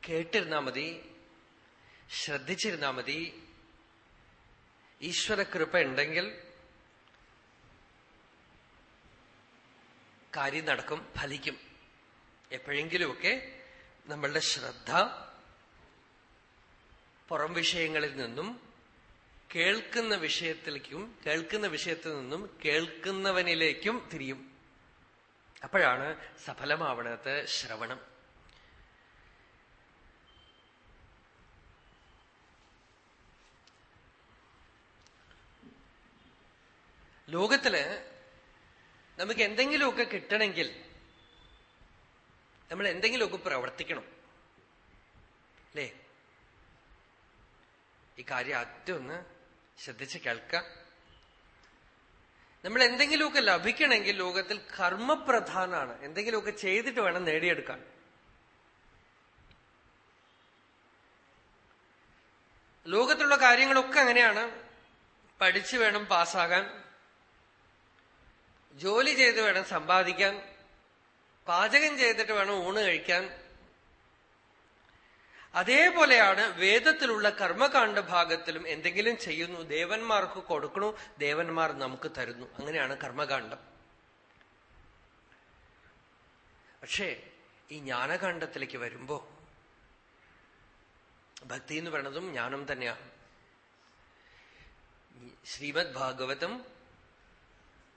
കേട്ടിരുന്നാ മതി ശ്രദ്ധിച്ചിരുന്നാ മതി ഈശ്വര കൃപ ഉണ്ടെങ്കിൽ കാര്യം നടക്കും ഫലിക്കും. എപ്പോഴെങ്കിലുമൊക്കെ നമ്മളുടെ ശ്രദ്ധ പുറം വിഷയങ്ങളിൽ നിന്നും കേൾക്കുന്ന വിഷയത്തിലേക്കും കേൾക്കുന്ന വിഷയത്തിൽ നിന്നും കേൾക്കുന്നവനിലേക്കും തിരിയും. അപ്പോഴാണ് സഫലമാവണത് ശ്രവണം. ലോകത്തിൽ നമുക്ക് എന്തെങ്കിലുമൊക്കെ കിട്ടണമെങ്കിൽ നമ്മൾ എന്തെങ്കിലുമൊക്കെ പ്രവർത്തിക്കണം. അല്ലേ? ഈ കാര്യം ഒന്ന് ശ്രദ്ധിച്ച് കേൾക്ക. നമ്മൾ എന്തെങ്കിലുമൊക്കെ ലഭിക്കണമെങ്കിൽ ലോകത്തിൽ കർമ്മപ്രധാനാണ്. എന്തെങ്കിലുമൊക്കെ ചെയ്തിട്ട് വേണം നേടിയെടുക്കാൻ. ലോകത്തുള്ള കാര്യങ്ങളൊക്കെ അങ്ങനെയാണ്. പഠിച്ചു വേണം പാസ്സാകാൻ. ജോലി ചെയ്ത് വേണം സമ്പാദിക്കാൻ. പാചകം ചെയ്തിട്ട് വേണം ഊണ് കഴിക്കാൻ. അതേപോലെയാണ് വേദത്തിലുള്ള കർമ്മകാണ്ഡ ഭാഗത്തിലും എന്തെങ്കിലും ചെയ്യുന്നു ദേവന്മാർക്ക് കൊടുക്കണു ദേവന്മാർ നമുക്ക് തരുന്നു. അങ്ങനെയാണ് കർമ്മകാണ്ഡം. പക്ഷേ ഈ ജ്ഞാനകാണ്ഡത്തിലേക്ക് വരുമ്പോ ഭക്തി എന്ന് പറയുന്നതും ജ്ഞാനം തന്നെയാണ് ശ്രീമദ് ഭാഗവതം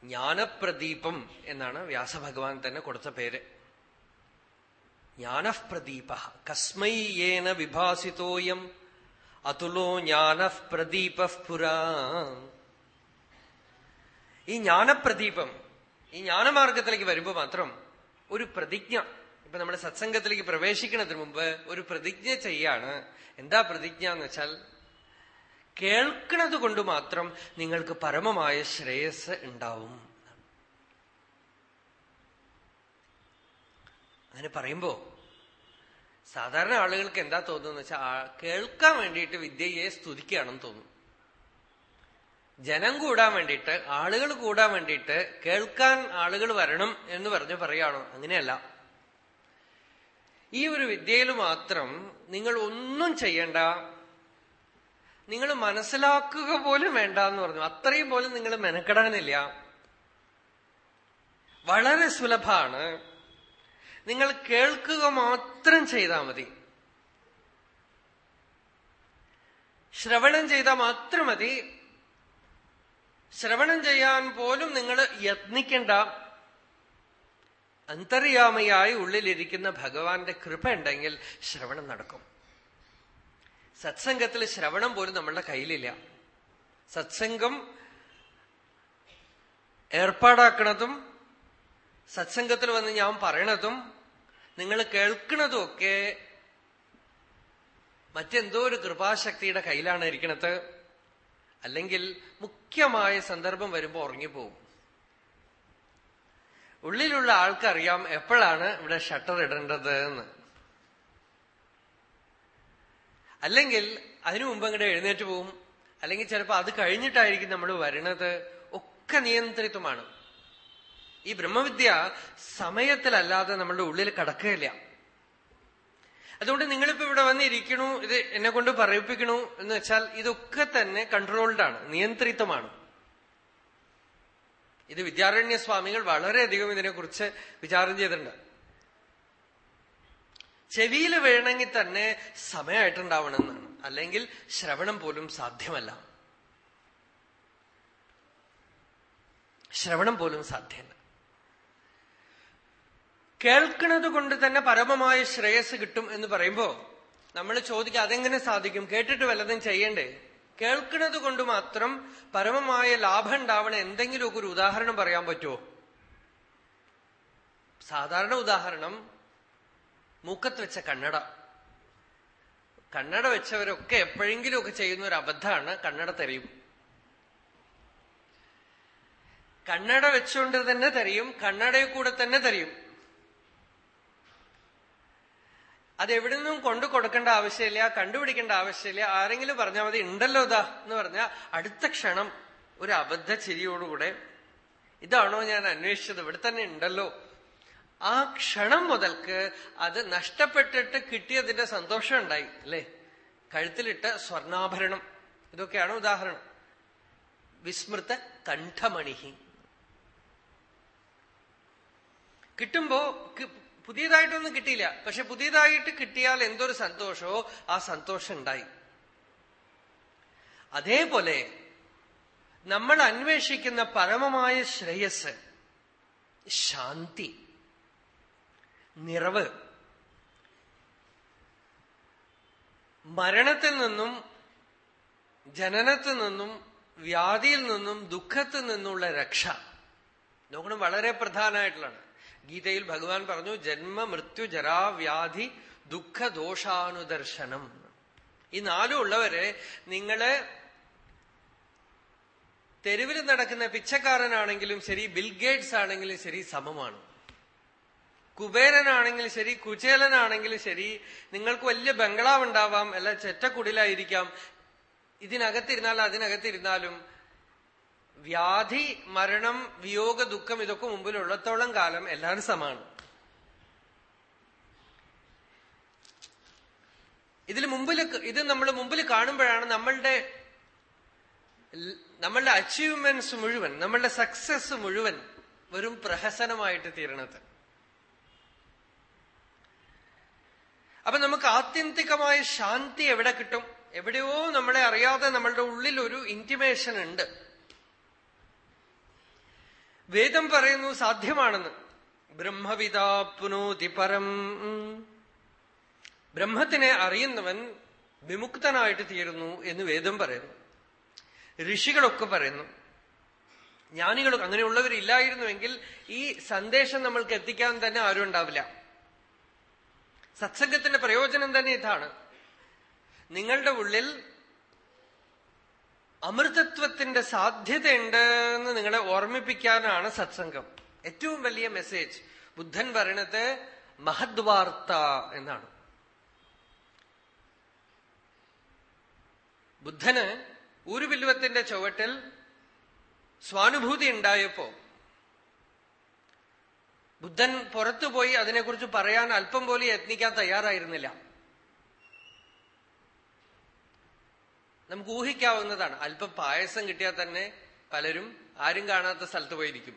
ജ്ഞാനപ്രദീപം എന്നാണ് വ്യാസഭഗവാൻ തന്നെ കൊടുത്ത പേര്. ജ്ഞാനപ്രദീപ കസ്മൈ യേന വിഭാസിതോയം. അതുലോ ജ്ഞാനപ്രദീപ പുരാ. ഈ ജ്ഞാനപ്രദീപം ഈ ജ്ഞാനമാർഗത്തിലേക്ക് വരുമ്പോ മാത്രം ഒരു പ്രതിജ്ഞ. ഇപ്പൊ നമ്മുടെ സത്സംഗത്തിലേക്ക് പ്രവേശിക്കുന്നതിന് മുമ്പ് ഒരു പ്രതിജ്ഞ ചെയ്യാണ്. എന്താ പ്രതിജ്ഞ എന്ന് വെച്ചാൽ കേൾക്കുന്നത് കൊണ്ട് മാത്രം നിങ്ങൾക്ക് പരമമായ ശ്രേയസ് ഉണ്ടാവും. അങ്ങനെ പറയുമ്പോ സാധാരണ ആളുകൾക്ക് എന്താ തോന്നുന്നു വെച്ചാൽ കേൾക്കാൻ വേണ്ടിയിട്ട് വിദ്യയെ സ്തുതിക്കുകയാണെന്ന് തോന്നും. ജനം കൂടാൻ വേണ്ടിയിട്ട് ആളുകൾ കൂടാൻ വേണ്ടിയിട്ട് കേൾക്കാൻ ആളുകൾ വരണം എന്ന് പറഞ്ഞ് പറയുകയാണോ? അങ്ങനെയല്ല. ഈ ഒരു വിദ്യയിൽ മാത്രം നിങ്ങൾ ഒന്നും ചെയ്യണ്ട. നിങ്ങൾ മനസ്സിലാക്കുക പോലും വേണ്ട എന്ന് പറഞ്ഞു. അത്രയും പോലും നിങ്ങൾ മെനക്കെടാനില്ല. വളരെ സുലഭാണ് നിങ്ങൾ കേൾക്കുക മാത്രം ചെയ്താൽ മതി. ശ്രവണം ചെയ്താൽ മാത്രം മതി. ശ്രവണം ചെയ്യാൻ പോലും നിങ്ങൾ യത്നിക്കേണ്ട. അന്തര്യാമയായി ഉള്ളിലിരിക്കുന്ന ഭഗവാന്റെ കൃപ ഉണ്ടെങ്കിൽ ശ്രവണം നടക്കും. സത്സംഗത്തിൽ ശ്രവണം പോലും നമ്മളുടെ കയ്യിലില്ല. സത്സംഗം ഏർപ്പാടാക്കണതും സത്സംഗത്തിൽ വന്ന് ഞാൻ പറയണതും നിങ്ങൾ കേൾക്കുന്നതും ഒക്കെ മറ്റെന്തോ ഒരു കൃപാശക്തിയുടെ കയ്യിലാണ് ഇരിക്കണത്. അല്ലെങ്കിൽ മുഖ്യമായ സന്ദർഭം വരുമ്പോൾ ഉറങ്ങിപ്പോവും. ഉള്ളിലുള്ള ആൾക്കറിയാം എപ്പോഴാണ് ഇവിടെ ഷട്ടർ ഇടേണ്ടത് എന്ന് അല്ലെങ്കിൽ അതിനു മുമ്പ് അങ്ങോട്ട് എഴുന്നേറ്റ് പോവും. അല്ലെങ്കിൽ ചിലപ്പോൾ അത് കഴിഞ്ഞിട്ടായിരിക്കും നമ്മൾ വരണത്. ഒക്കെ നിയന്ത്രിതമാണ്. ഈ ബ്രഹ്മവിദ്യ സമയത്തിലല്ലാതെ നമ്മളുടെ ഉള്ളിൽ കടക്കുകയില്ല. അതുകൊണ്ട് നിങ്ങളിപ്പോ ഇവിടെ വന്നിരിക്കണു ഇത് എന്നെ കൊണ്ട് പറയിപ്പിക്കണു എന്ന് വെച്ചാൽ ഇതൊക്കെ തന്നെ കൺട്രോൾഡാണ് നിയന്ത്രിതമാണ്. ഇത് വിദ്യാരണ്യ സ്വാമികൾ വളരെയധികം ഇതിനെക്കുറിച്ച് വിചാരം ചെയ്തിട്ടുണ്ട്. ചെവിയിൽ വേണമെങ്കിൽ തന്നെ സമയമായിട്ടുണ്ടാവണമെന്നാണ് അല്ലെങ്കിൽ ശ്രവണം പോലും സാധ്യമല്ല. ശ്രവണം പോലും സാധ്യമല്ല. കേൾക്കുന്നത് കൊണ്ട് തന്നെ പരമമായ ശ്രേയസ് കിട്ടും എന്ന് പറയുമ്പോ നമ്മൾ ചോദിക്കുക അതെങ്ങനെ സാധിക്കും? കേട്ടിട്ട് വല്ലതും ചെയ്യണ്ടേ? കേൾക്കുന്നത് കൊണ്ട് മാത്രം പരമമായ ലാഭം ഉണ്ടാവണ എന്തെങ്കിലുമൊക്കെ ഒരു ഉദാഹരണം പറയാൻ പറ്റുമോ സാധാരണ ഉദാഹരണം മൂക്കത്ത് വെച്ച കണ്ണട. കണ്ണട വെച്ചവരൊക്കെ എപ്പോഴെങ്കിലുമൊക്കെ ചെയ്യുന്ന ഒരു അബദ്ധമാണ് കണ്ണട തെരയും കണ്ണട വെച്ചുകൊണ്ട് തന്നെ തെരയും കണ്ണടയിൽ കൂടെ തന്നെ തെരയും അത് എവിടെ നിന്നും കൊണ്ടു കൊടുക്കേണ്ട ആവശ്യമില്ല കണ്ടുപിടിക്കേണ്ട ആവശ്യമില്ല ആരെങ്കിലും പറഞ്ഞാൽ മതി ഉണ്ടല്ലോ ഇതാ എന്ന് പറഞ്ഞാൽ അടുത്ത ക്ഷണം ഒരു അബദ്ധ ചിരിയോടുകൂടെ ഇതാണോ ഞാൻ അന്വേഷിച്ചത് ഇവിടെ തന്നെ ഉണ്ടല്ലോ. ആ ക്ഷണം മുതൽക്ക് അത് നഷ്ടപ്പെട്ടിട്ട് കിട്ടിയതിന്റെ സന്തോഷം ഉണ്ടായി അല്ലേ? കഴുത്തിലിട്ട സ്വർണാഭരണം ഇതൊക്കെയാണ് ഉദാഹരണം. വിസ്മൃത കണ്ഠമണിഹി. കിട്ടുമ്പോ പുതിയതായിട്ടൊന്നും കിട്ടിയില്ല. പക്ഷെ പുതിയതായിട്ട് കിട്ടിയാൽ എന്തൊരു സന്തോഷമോ ആ സന്തോഷം ഉണ്ടായി. അതേപോലെ നമ്മൾ അന്വേഷിക്കുന്ന പരമമായ ശ്രേയസ് ശാന്തി നിറവ് മരണത്തിൽ നിന്നും ജനനത്തിൽ നിന്നും വ്യാധിയിൽ നിന്നും ദുഃഖത്തിൽ നിന്നുള്ള രക്ഷ. നോക്കണം വളരെ പ്രധാനമായിട്ടുള്ളതാണ്. ഗീതയിൽ ഭഗവാൻ പറഞ്ഞു ജന്മ മൃത്യു ജരാവ്യാധി ദുഃഖ ദോഷാനുദർശനം. ഈ നാലും ഉള്ളവരെ നിങ്ങൾ തെരുവിൽ നടക്കുന്ന പിച്ചക്കാരനാണെങ്കിലും ശരി ബിൽഗേറ്റ്സ് ആണെങ്കിലും ശരി സമമാണ്. കുബേരനാണെങ്കിലും ശരി കുചേലനാണെങ്കിലും ശരി നിങ്ങൾക്ക് വലിയ ബംഗ്ലാവ് ഉണ്ടാവാം അല്ല ചെറ്റക്കുടിലായിരിക്കാം. ഇതിനകത്തിരുന്നാലും അതിനകത്തിരുന്നാലും വ്യാധി മരണം വിയോഗ ദുഃഖം ഇതൊക്കെ മുമ്പിലുള്ളത്തോളം കാലം എല്ലാവരും സമാണ്. ഇതിൽ മുമ്പിൽ ഇത് നമ്മൾ മുമ്പിൽ കാണുമ്പോഴാണ് നമ്മളുടെ നമ്മളുടെ അച്ചീവ്മെന്റ്സ് മുഴുവൻ നമ്മളുടെ സക്സസ് മുഴുവൻ വെറും പ്രഹസനമായിട്ട് തീരണത്. അപ്പൊ നമുക്ക് ആത്യന്തികമായ ശാന്തി എവിടെ കിട്ടും? എവിടെയോ നമ്മളെ അറിയാതെ നമ്മളുടെ ഉള്ളിൽ ഒരു ഇന്റിമേഷൻ ഉണ്ട്. വേദം പറയുന്നു സാധ്യമാണെന്ന്. ബ്രഹ്മവിതാ പുനോതി പരം. ബ്രഹ്മത്തിനെ അറിയുന്നവൻ വിമുക്തനായിട്ട് തീരുന്നു എന്ന് വേദം പറയുന്നു. ഋഷികളൊക്കെ പറയുന്നു ജ്ഞാനികളൊക്കെ അങ്ങനെയുള്ളവരില്ലായിരുന്നുവെങ്കിൽ ഈ സന്ദേശം നമ്മൾക്ക് എത്തിക്കാൻ തന്നെ ആരും ഉണ്ടാവില്ല. സത്സംഗത്തിന്റെ പ്രയോജനം തന്നെ ഇതാണ്. നിങ്ങളുടെ ഉള്ളിൽ അമൃതത്വത്തിന്റെ സാധ്യതയുണ്ട് എന്ന് നിങ്ങളെ ഓർമ്മിപ്പിക്കാനാണ് സത്സംഗം. ഏറ്റവും വലിയ മെസ്സേജ് ബുദ്ധൻ പറയണത് മഹദ്വാർത്ത എന്നാണ്. ബുദ്ധന് ഊരുപില്ലുവത്തിന്റെ ചുവട്ടിൽ സ്വാനുഭൂതി ഉണ്ടായപ്പോ ബുദ്ധൻ പുറത്തുപോയി അതിനെക്കുറിച്ച് പറയാൻ അല്പം പോലും യത്നിക്കാൻ തയ്യാറായിരുന്നില്ല. നമുക്ക് ഊഹിക്കാവുന്നതാണ്. അല്പം പായസം കിട്ടിയാൽ തന്നെ പലരും ആരും കാണാത്ത സ്ഥലത്ത് പോയിരിക്കും.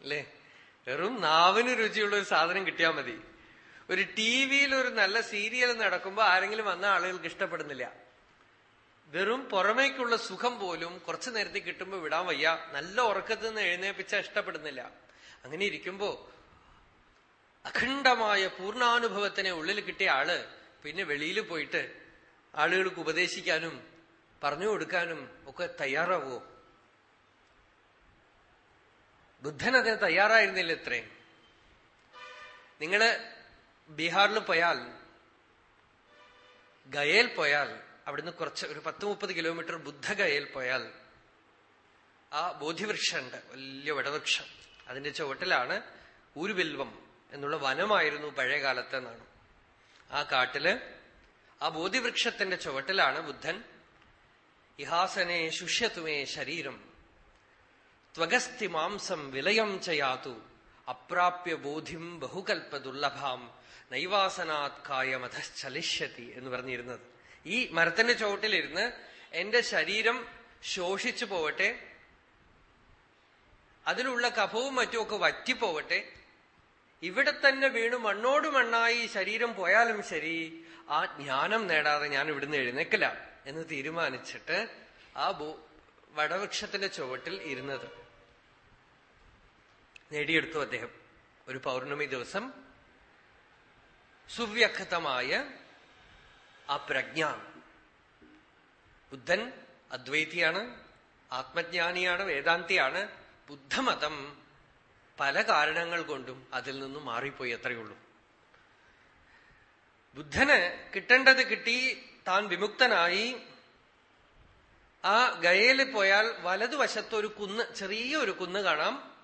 അല്ലേ? വെറും നാവിന് രുചിയുള്ള ഒരു സാധനം കിട്ടിയാൽ മതി. ഒരു ടി വിയിൽ ഒരു നല്ല സീരിയൽ നടക്കുമ്പോൾ ആരെങ്കിലും വന്ന ആളുകൾക്ക് ഇഷ്ടപ്പെടുന്നില്ല. വെറും പുറമേക്കുള്ള സുഖം പോലും കുറച്ചു നേരത്തെ കിട്ടുമ്പോൾ വിടാൻ വയ്യ. നല്ല ഉറക്കത്തിൽ നിന്ന് എഴുന്നേപ്പിച്ചാൽ ഇഷ്ടപ്പെടുന്നില്ല. അങ്ങനെ ഇരിക്കുമ്പോ അഖണ്ഡമായ പൂർണാനുഭവത്തിനെ ഉള്ളിൽ കിട്ടിയ ആൾ പിന്നെ വെളിയിൽ പോയിട്ട് ആളുകൾക്ക് ഉപദേശിക്കാനും പറഞ്ഞു കൊടുക്കാനും ഒക്കെ തയ്യാറാവോ? ബുദ്ധൻ അതിന് തയ്യാറായിരുന്നില്ല ഇത്രയും നിങ്ങൾ ബീഹാറിൽ പോയാൽ ഗയയിൽ പോയാൽ അവിടുന്ന് കുറച്ച് ഒരു പത്ത് മുപ്പത് കിലോമീറ്റർ ബുദ്ധ ബുദ്ധഗയയിൽ പോയാൽ ആ ബോധിവൃക്ഷമുണ്ട് വലിയ വടവൃക്ഷം. അതിന്റെ ചുവട്ടിലാണ് ഊരുബിൽവം എന്നുള്ള വനമായിരുന്നു പഴയ കാലത്ത് എന്നാണ് ആ കാട്ടിൽ ആ ബോധിവൃക്ഷത്തിന്റെ ചുവട്ടിലാണ് ബുദ്ധൻ ഇഹാസനെ ശുഷ്യത്തുമേ ശരീരം. ത്വഗസ്തി മാംസം വിലയം ചയാതു. അപ്രാപ്യ ബോധിം ബഹുകൽപ്പ ദുർലഭാം നൈവാസനാത് കായമധലിഷ്യത്തി എന്ന് പറഞ്ഞിരുന്നത്. ഈ മരത്തിന്റെ ചുവട്ടിലിരുന്ന് എന്റെ ശരീരം ശോഷിച്ചു പോവട്ടെ അതിലുള്ള കഫവും മറ്റുമൊക്കെ വറ്റിപ്പോവട്ടെ ഇവിടെ തന്നെ വീണു മണ്ണോട് മണ്ണായി ശരീരം പോയാലും ശരി ആ ജ്ഞാനം നേടാതെ ഞാൻ ഇവിടുന്ന് എഴുന്നേക്കില്ല എന്ന് തീരുമാനിച്ചിട്ട് ആ വടവൃക്ഷത്തിന്റെ ചുവട്ടിൽ ഇരുന്നത്. നേടിയെടുത്തു അദ്ദേഹം. ഒരു പൗർണമി ദിവസം സുവ്യക്തമായ ആ പ്രജ്ഞ ബുദ്ധൻ അദ്വൈതിയാണ് ആത്മജ്ഞാനിയാണ് വേദാന്തിയാണ്. ബുദ്ധമതം പല കാരണങ്ങൾ കൊണ്ടും അതിൽ നിന്നും മാറിപ്പോയി അത്രയുള്ളൂ ബുദ്ധന് കിട്ടേണ്ടത് കിട്ടി താൻ വിമുക്തനായി. ആ ഗയയിൽ പോയാൽ വലതുവശത്തൊരു കുന്ന് ചെറിയ ഒരു കുന്ന് കാണാം.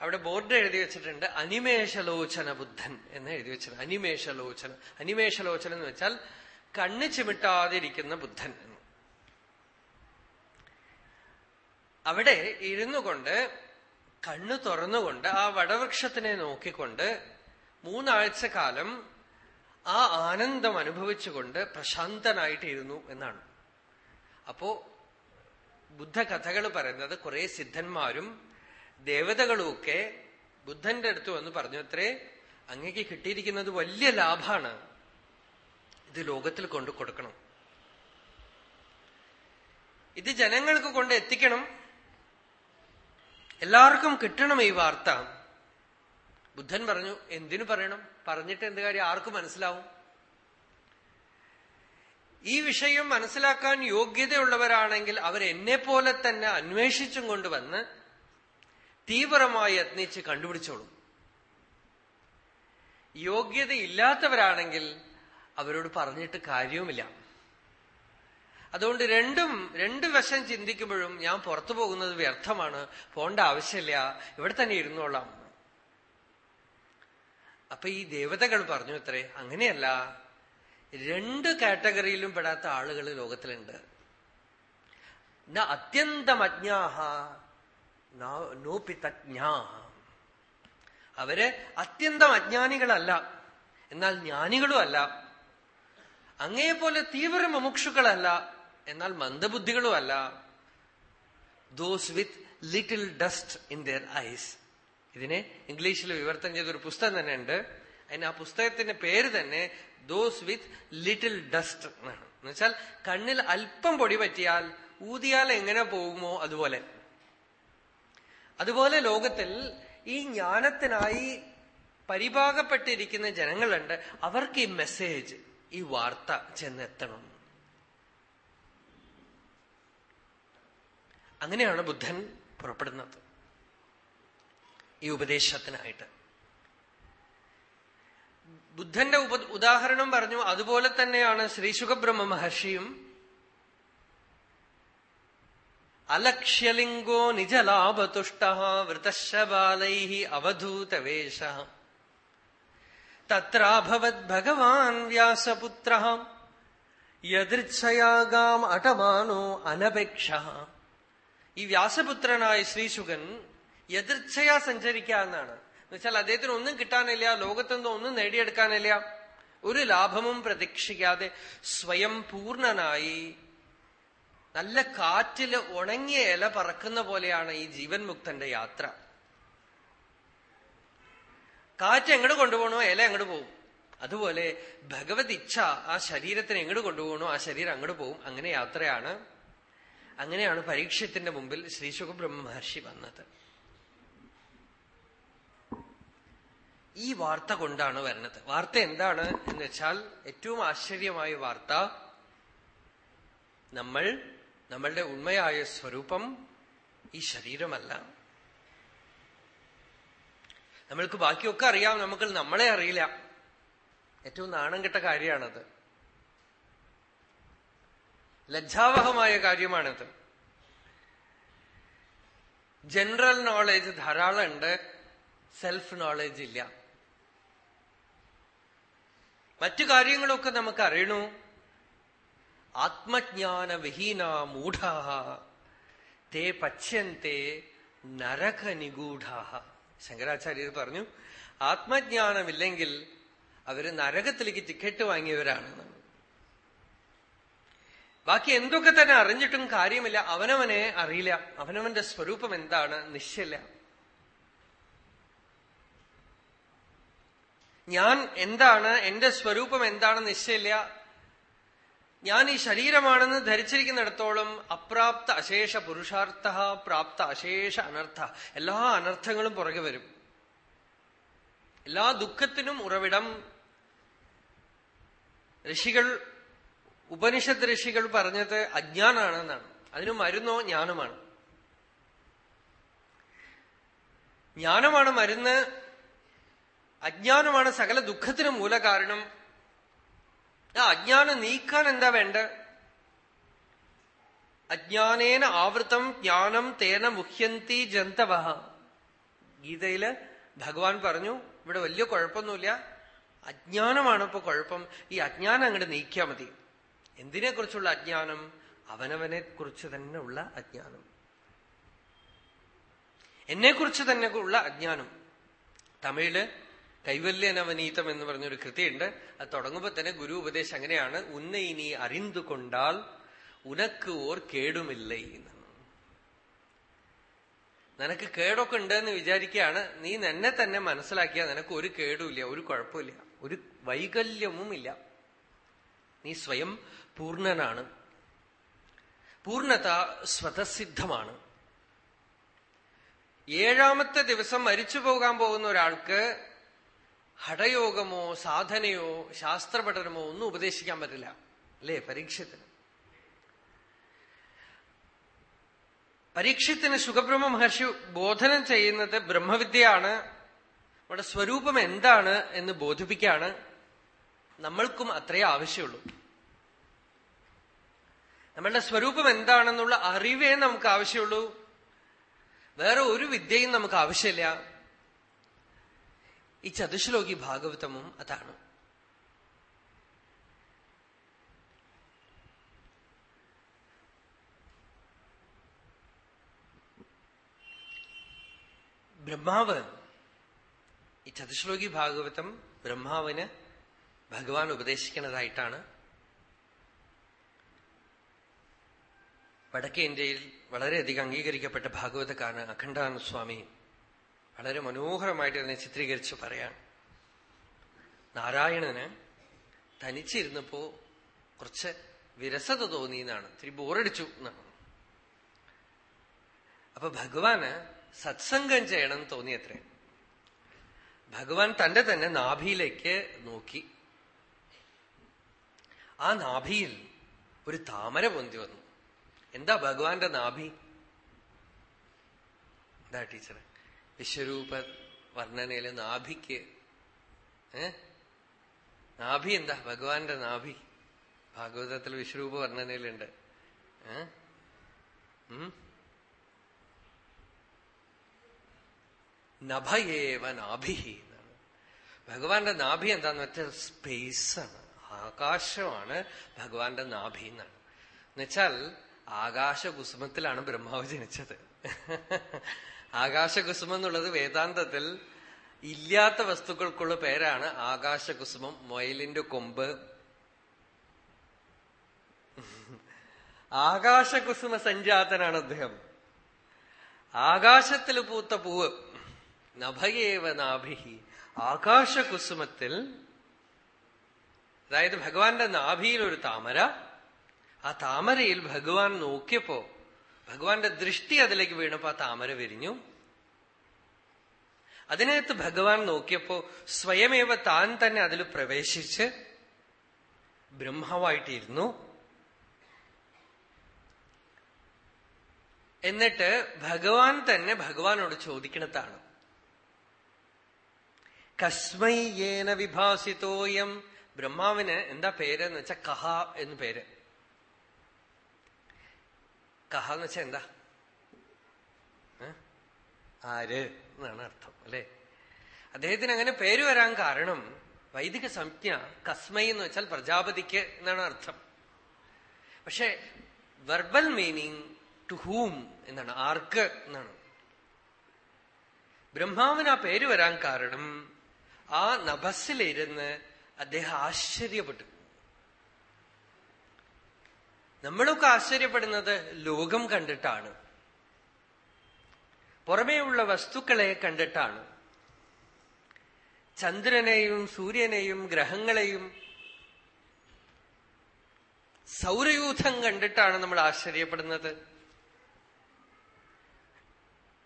അവിടെ ബോർഡ് എഴുതി വെച്ചിട്ടുണ്ട് അനിമേഷലോചന ബുദ്ധൻ എന്ന് എഴുതി വെച്ചത് അനിമേഷലോചന. അനിമേഷലോചന എന്ന് വെച്ചാൽ കണ്ണ് ചിമിട്ടാതിരിക്കുന്ന ബുദ്ധൻ എന്ന്. അവിടെ ഇരുന്നു കൊണ്ട് കണ്ണു തുറന്നുകൊണ്ട് ആ വടവൃക്ഷത്തിനെ നോക്കിക്കൊണ്ട് മൂന്നാഴ്ച കാലം ആ ആനന്ദം അനുഭവിച്ചുകൊണ്ട് പ്രശാന്തനായിട്ടിരുന്നു എന്നാണ്. അപ്പോ ബുദ്ധകഥകൾ പറയുന്നത് കുറെ സിദ്ധന്മാരും ദേവതകളുമൊക്കെ ബുദ്ധന്റെ അടുത്ത് വന്ന് പറഞ്ഞു അത്രേ അങ്ങേക്ക് കിട്ടിയിരിക്കുന്നത് വലിയ ലാഭാണ് ഇത് ലോകത്തിൽ കൊണ്ടു കൊടുക്കണം. ഇത് ജനങ്ങൾക്ക് കൊണ്ട് എത്തിക്കണം. എല്ലാവർക്കും കിട്ടണം ഈ വാർത്ത. ബുദ്ധൻ പറഞ്ഞു എന്തിനു പറയണം? പറഞ്ഞിട്ട് എന്ത് കാര്യം? ആർക്കും മനസ്സിലാവും? ഈ വിഷയം മനസ്സിലാക്കാൻ യോഗ്യതയുള്ളവരാണെങ്കിൽ അവർ എന്നെ പോലെ തന്നെ അന്വേഷിച്ചും കൊണ്ടുവന്ന് തീവ്രമായി യത്നിച്ച് കണ്ടുപിടിച്ചോളും. യോഗ്യതയില്ലാത്തവരാണെങ്കിൽ അവരോട് പറഞ്ഞിട്ട് കാര്യവുമില്ല. അതുകൊണ്ട് രണ്ടും രണ്ട് വശം ചിന്തിക്കുമ്പോഴും ഞാൻ പുറത്തു പോകുന്നത് വ്യർത്ഥമാണ്. പോണ്ട ആവശ്യമില്ല. ഇവിടെ തന്നെ ഇരുന്നോളാം. അപ്പൊ ഈ ദേവതകൾ പറഞ്ഞു അത്രേ അങ്ങനെയല്ല. രണ്ട് കാറ്റഗറിയിലും പെടാത്ത ആളുകൾ ലോകത്തിലുണ്ട്. അത്യന്തം അജ്ഞാഹ നോപിതജ്ഞാഹ. അവർ അത്യന്തം അജ്ഞാനികളല്ല എന്നാൽ ജ്ഞാനികളും അല്ല അങ്ങേപോലെ തീവ്ര മുമുക്ഷുക്കളല്ല എന്നാൽ മന്ദബുദ്ധികളും അല്ല those with little dust in their eyes ഇതിനെ ഇംഗ്ലീഷിൽ വിവർത്തനം ചെയ്ത ഒരു പുസ്തകം തന്നെ ഉണ്ട്. അതിന് ആ പുസ്തകത്തിന്റെ പേര് തന്നെ ദോസ് വിത്ത് ലിറ്റിൽ ഡസ്റ്റ് എന്നാണ്. എന്നുവെച്ചാൽ കണ്ണിൽ അല്പം പൊടി പറ്റിയാൽ ഊതിയാൽ എങ്ങനെ പോകുമോ അതുപോലെ. അതുപോലെ ലോകത്തിൽ ഈ ജ്ഞാനത്തിനായി പരിഭാഗപ്പെട്ടിരിക്കുന്ന ജനങ്ങളുണ്ട്. അവർക്ക് ഈ മെസ്സേജ് ഈ വാർത്ത ചെന്നെത്തണം. അങ്ങനെയാണ് ബുദ്ധൻ പുറപ്പെടുന്നത്. ഈ ഉപദേശത്തിനായിട്ട്. ബുദ്ധന്റെ ഉപ ഉദാഹരണം പറഞ്ഞു അതുപോലെ തന്നെയാണ് ശ്രീ സുഖബ്രഹ്മ മഹർഷിയും അലക്ഷ്യലിംഗോ നിജലാഭതുഷ്ട വൃതശബാലൈ അവധൂതവേഷ. തത്രാഭവത് ഭഗവാൻ വ്യാസപുത്ര യദൃച്ഛയാകാം അടമാനോ അനപേക്ഷ. ഈ വ്യാസപുത്രനായ ശ്രീശുഖൻ യദൃച്ഛയാ സഞ്ചരിക്കാന്നാണ്. എന്നുവെച്ചാൽ അദ്ദേഹത്തിന് ഒന്നും കിട്ടാനില്ല ലോകത്തെന്തോ ഒന്നും നേടിയെടുക്കാനില്ല. ഒരു ലാഭമും പ്രതീക്ഷിക്കാതെ സ്വയം പൂർണനായി നല്ല കാറ്റിൽ ഉണങ്ങിയ ഇല പറക്കുന്ന പോലെയാണ് ഈ ജീവൻ മുക്തന്റെ യാത്ര. കാറ്റ് എങ്ങോട്ട് കൊണ്ടുപോകണോ ഇല എങ്ങോട്ട് പോകും അതുപോലെ ഭഗവത് ഇച്ഛ ആ ശരീരത്തിന് എങ്ങോട്ട് കൊണ്ടുപോകണോ ആ ശരീരം അങ്ങോട്ട് പോകും അങ്ങനെ യാത്രയാണ്. അങ്ങനെയാണ് പരീക്ഷത്തിന്റെ മുമ്പിൽ ശ്രീ സുഖബ്രഹ്മ വന്നത്. ഈ വാർത്ത കൊണ്ടാണ് വരുന്നത്. വാർത്ത എന്താണ് എന്ന് വെച്ചാൽ ഏറ്റവും ആശ്ചര്യമായ വാർത്ത നമ്മൾ നമ്മളുടെ ഉണ്മയായ സ്വരൂപം ഈ ശരീരമല്ല. നമ്മൾക്ക് ബാക്കിയൊക്കെ അറിയാം നമുക്ക് നമ്മളെ അറിയില്ല. ഏറ്റവും നാണം കെട്ട കാര്യമാണത്. ലജ്ജാവഹമായ കാര്യമാണിത്. ജനറൽ നോളേജ് ധാരാളം ഉണ്ട് സെൽഫ് നോളേജ് ഇല്ല. മറ്റു കാര്യങ്ങളൊക്കെ നമുക്ക് അറിയണു ആത്മജ്ഞാന വിഹീന മൂഢ തേ പച്യന്തെ നരക നിഗൂഢ ശങ്കരാചാര്യർ പറഞ്ഞു ആത്മജ്ഞാനമില്ലെങ്കിൽ അവർ നരകത്തിലേക്ക് ടിക്കറ്റ് വാങ്ങിയവരാണ്. ബാക്കി എന്തൊക്കെ തന്നെ അറിഞ്ഞിട്ടും കാര്യമില്ല. അവനവനെ അറിയില്ല. അവനവന്റെ സ്വരൂപം എന്താണ് നിശ്ചയില്ല ഞാൻ എന്താണ് എന്റെ സ്വരൂപം എന്താണെന്ന് നിശ്ചയില്ല ഞാൻ ഈ ശരീരമാണെന്ന് ധരിച്ചിരിക്കുന്നിടത്തോളം അപ്രാപ്ത അശേഷ പുരുഷാർത്ഥ പ്രാപ്ത അശേഷ അനർത്ഥ എല്ലാ അനർത്ഥങ്ങളും പുറകെ വരും. എല്ലാ ദുഃഖത്തിനും ഉറവിടം ഋഷികൾ ഉപനിഷത്ത് ഋഷികൾ പറഞ്ഞത് അജ്ഞാനാണെന്നാണ്. അതിന് മരുന്നോ ജ്ഞാനമാണ്. ജ്ഞാനമാണ് മരുന്ന് അജ്ഞാനമാണ് സകല ദുഃഖത്തിന് മൂലകാരണം. ആ അജ്ഞാനം നീക്കാൻ എന്താ വേണ്ട? അജ്ഞാനേന ആവൃത്തം ജ്ഞാനം തേന മുഹ്യന്തി ജന്തവ. ഗീതയിൽ ഭഗവാൻ പറഞ്ഞു ഇവിടെ വലിയ കുഴപ്പമൊന്നുമില്ല. അജ്ഞാനമാണ് ഇപ്പൊ കുഴപ്പം. ഈ അജ്ഞാനം അങ്ങോട്ട് നീക്കിയാൽ മതി. എന്തിനെ കുറിച്ചുള്ള അജ്ഞാനം? അവനവനെ കുറിച്ച് തന്നെ ഉള്ള അജ്ഞാനം. എന്നെക്കുറിച്ച് തന്നെ ഉള്ള അജ്ഞാനം. തമിഴിൽ കൈവല്യനവനീതം എന്ന് പറഞ്ഞൊരു കൃതിയുണ്ട്. അത് തുടങ്ങുമ്പോ തന്നെ ഗുരു ഉപദേശം അങ്ങനെയാണ്. ഉന്നെ ഇനി അറിന്തു കൊണ്ടാൽ ഉനക്ക് ഓർ കേടുമില്ല നിനക്ക് കേടൊക്കെ ഉണ്ടെന്ന് വിചാരിക്കുകയാണ്. നീ എന്നെ തന്നെ മനസ്സിലാക്കിയാൽ നിനക്ക് ഒരു കേടുമില്ല ഒരു കുഴപ്പമില്ല ഒരു വൈകല്യവും ഇല്ല നീ സ്വയം പൂർണനാണ്. പൂർണത സ്വതസിദ്ധമാണ്. ഏഴാമത്തെ ദിവസം മരിച്ചു പോകാൻ പോകുന്ന ഒരാൾക്ക് ഹഠയോഗമോ സാധനയോ ശാസ്ത്രപഠനമോ ഒന്നും ഉപദേശിക്കാൻ പറ്റില്ല. അല്ലേ? പരീക്ഷത്തിന്. പരീക്ഷത്തിന് സുഖബ്രഹ്മ മഹർഷി ബോധനം ചെയ്യുന്നത് ബ്രഹ്മവിദ്യയാണ്. നമ്മുടെ സ്വരൂപം എന്താണ് എന്ന് ബോധിപ്പിക്കാണ്. നമ്മൾക്കും അത്രേ ആവശ്യമുള്ളൂ. നമ്മളുടെ സ്വരൂപം എന്താണെന്നുള്ള അറിവേ നമുക്ക് ആവശ്യമുള്ളൂ. വേറെ ഒരു വിദ്യയും നമുക്ക് ആവശ്യമില്ല. ഈ ചതുശ്ലോകി ഭാഗവതമും അതാണ്. ബ്രഹ്മാവ് ഈ ചതുശ്ലോകി ഭാഗവതം ബ്രഹ്മാവിന് ഭഗവാൻ ഉപദേശിക്കുന്നതായിട്ടാണ്. വടക്കേ ഇന്ത്യയിൽ വളരെയധികം അംഗീകരിക്കപ്പെട്ട ഭാഗവതക്കാരൻ അഖണ്ഡാനന്ദ സ്വാമി വളരെ മനോഹരമായിട്ട് അതിനെ ചിത്രീകരിച്ച് പറയാണ്. നാരായണന് തനിച്ചിരുന്നപ്പോ കുറച്ച് വിരസത തോന്നി എന്നാണ്. ഇത്തിരി ബോറടിച്ചു എന്നാണ്. അപ്പൊ ഭഗവാന് സത്സംഗം ചെയ്യണം തോന്നി അത്ര ഭഗവാൻ തന്റെ തന്നെ നാഭിയിലേക്ക് നോക്കി. ആ നാഭിയിൽ ഒരു താമര പൊന്തി വന്നു. എന്താ ഭഗവാന്റെ നാഭി? എന്താ ടീച്ചർ വിശ്വരൂപ വർണനയിൽ നാഭിക്ക്. നാഭി എന്താ? ഭഗവാന്റെ നാഭി. ഭാഗവതത്തിൽ വിശ്വരൂപ വർണനയിലുണ്ട്. നഭയേവ നാഭി എന്നാണ്. ഭഗവാന്റെ നാഭി എന്താന്ന് വെച്ചാൽ സ്പേസാണ്. ആകാശമാണ് ഭഗവാന്റെ നാഭി എന്നാണ്. എന്നുവെച്ചാൽ ആകാശകുസുമത്തിലാണ് ബ്രഹ്മാവ് ജനിച്ചത്. ആകാശകുസുമം എന്നുള്ളത് വേദാന്തത്തിൽ ഇല്ലാത്ത വസ്തുക്കൾക്കുള്ള പേരാണ് ആകാശകുസുമം മൊയലിന്റെ കൊമ്പ്. ആകാശകുസുമ സഞ്ജാതനാണ് അദ്ദേഹം. ആകാശത്തിൽ പൂത്ത പൂവ്. നഭയേവ നാഭിഹി. ആകാശകുസുമത്തിൽ അതായത് ഭഗവാന്റെ നാഭിയിൽ ഒരു താമര. ആ താമരയിൽ ഭഗവാൻ നോക്കിയപ്പോ ഭഗവാന്റെ ദൃഷ്ടി അതിലേക്ക് വീണപ്പോ ആ താമര വിരിഞ്ഞു. അതിനകത്ത് ഭഗവാൻ നോക്കിയപ്പോ സ്വയമേവ താൻ തന്നെ അതിൽ പ്രവേശിച്ച് ബ്രഹ്മാവായിട്ടിരുന്നു. എന്നിട്ട് ഭഗവാൻ തന്നെ ഭഗവാനോട് ചോദിക്കണതാണ് ഏന വിഭാസിതോയം. ബ്രഹ്മാവിന് എന്താ പേര് എന്ന് വെച്ചാൽ കഹ എന്ന് പേര്. കഹ എന്ന് വെച്ചാ എന്താ? ആര് എന്നാണ് അർത്ഥം അല്ലെ? അദ്ദേഹത്തിന് അങ്ങനെ പേര് വരാൻ കാരണം വൈദിക സംജ്ഞ കസ്മൈ എന്ന് വെച്ചാൽ പ്രജാപതിക്ക് എന്നാണ് അർത്ഥം. പക്ഷെ വെർബൽ മീനിങ് ടു ഹൂം എന്നാണ് ആർക്ക് എന്നാണ്. ബ്രഹ്മാവിന് ആ പേര് വരാൻ കാരണം ആ നഭസിലിരുന്ന് അദ്ദേഹം ആശ്ചര്യപ്പെട്ടു. നമ്മളൊക്കെ ആശ്ചര്യപ്പെടുന്നത് ലോകം കണ്ടിട്ടാണ്. പുറമേയുള്ള വസ്തുക്കളെ കണ്ടിട്ടാണ്. ചന്ദ്രനെയും സൂര്യനെയും ഗ്രഹങ്ങളെയും സൗരയൂഥം കണ്ടിട്ടാണ് നമ്മൾ ആശ്ചര്യപ്പെടുന്നത്.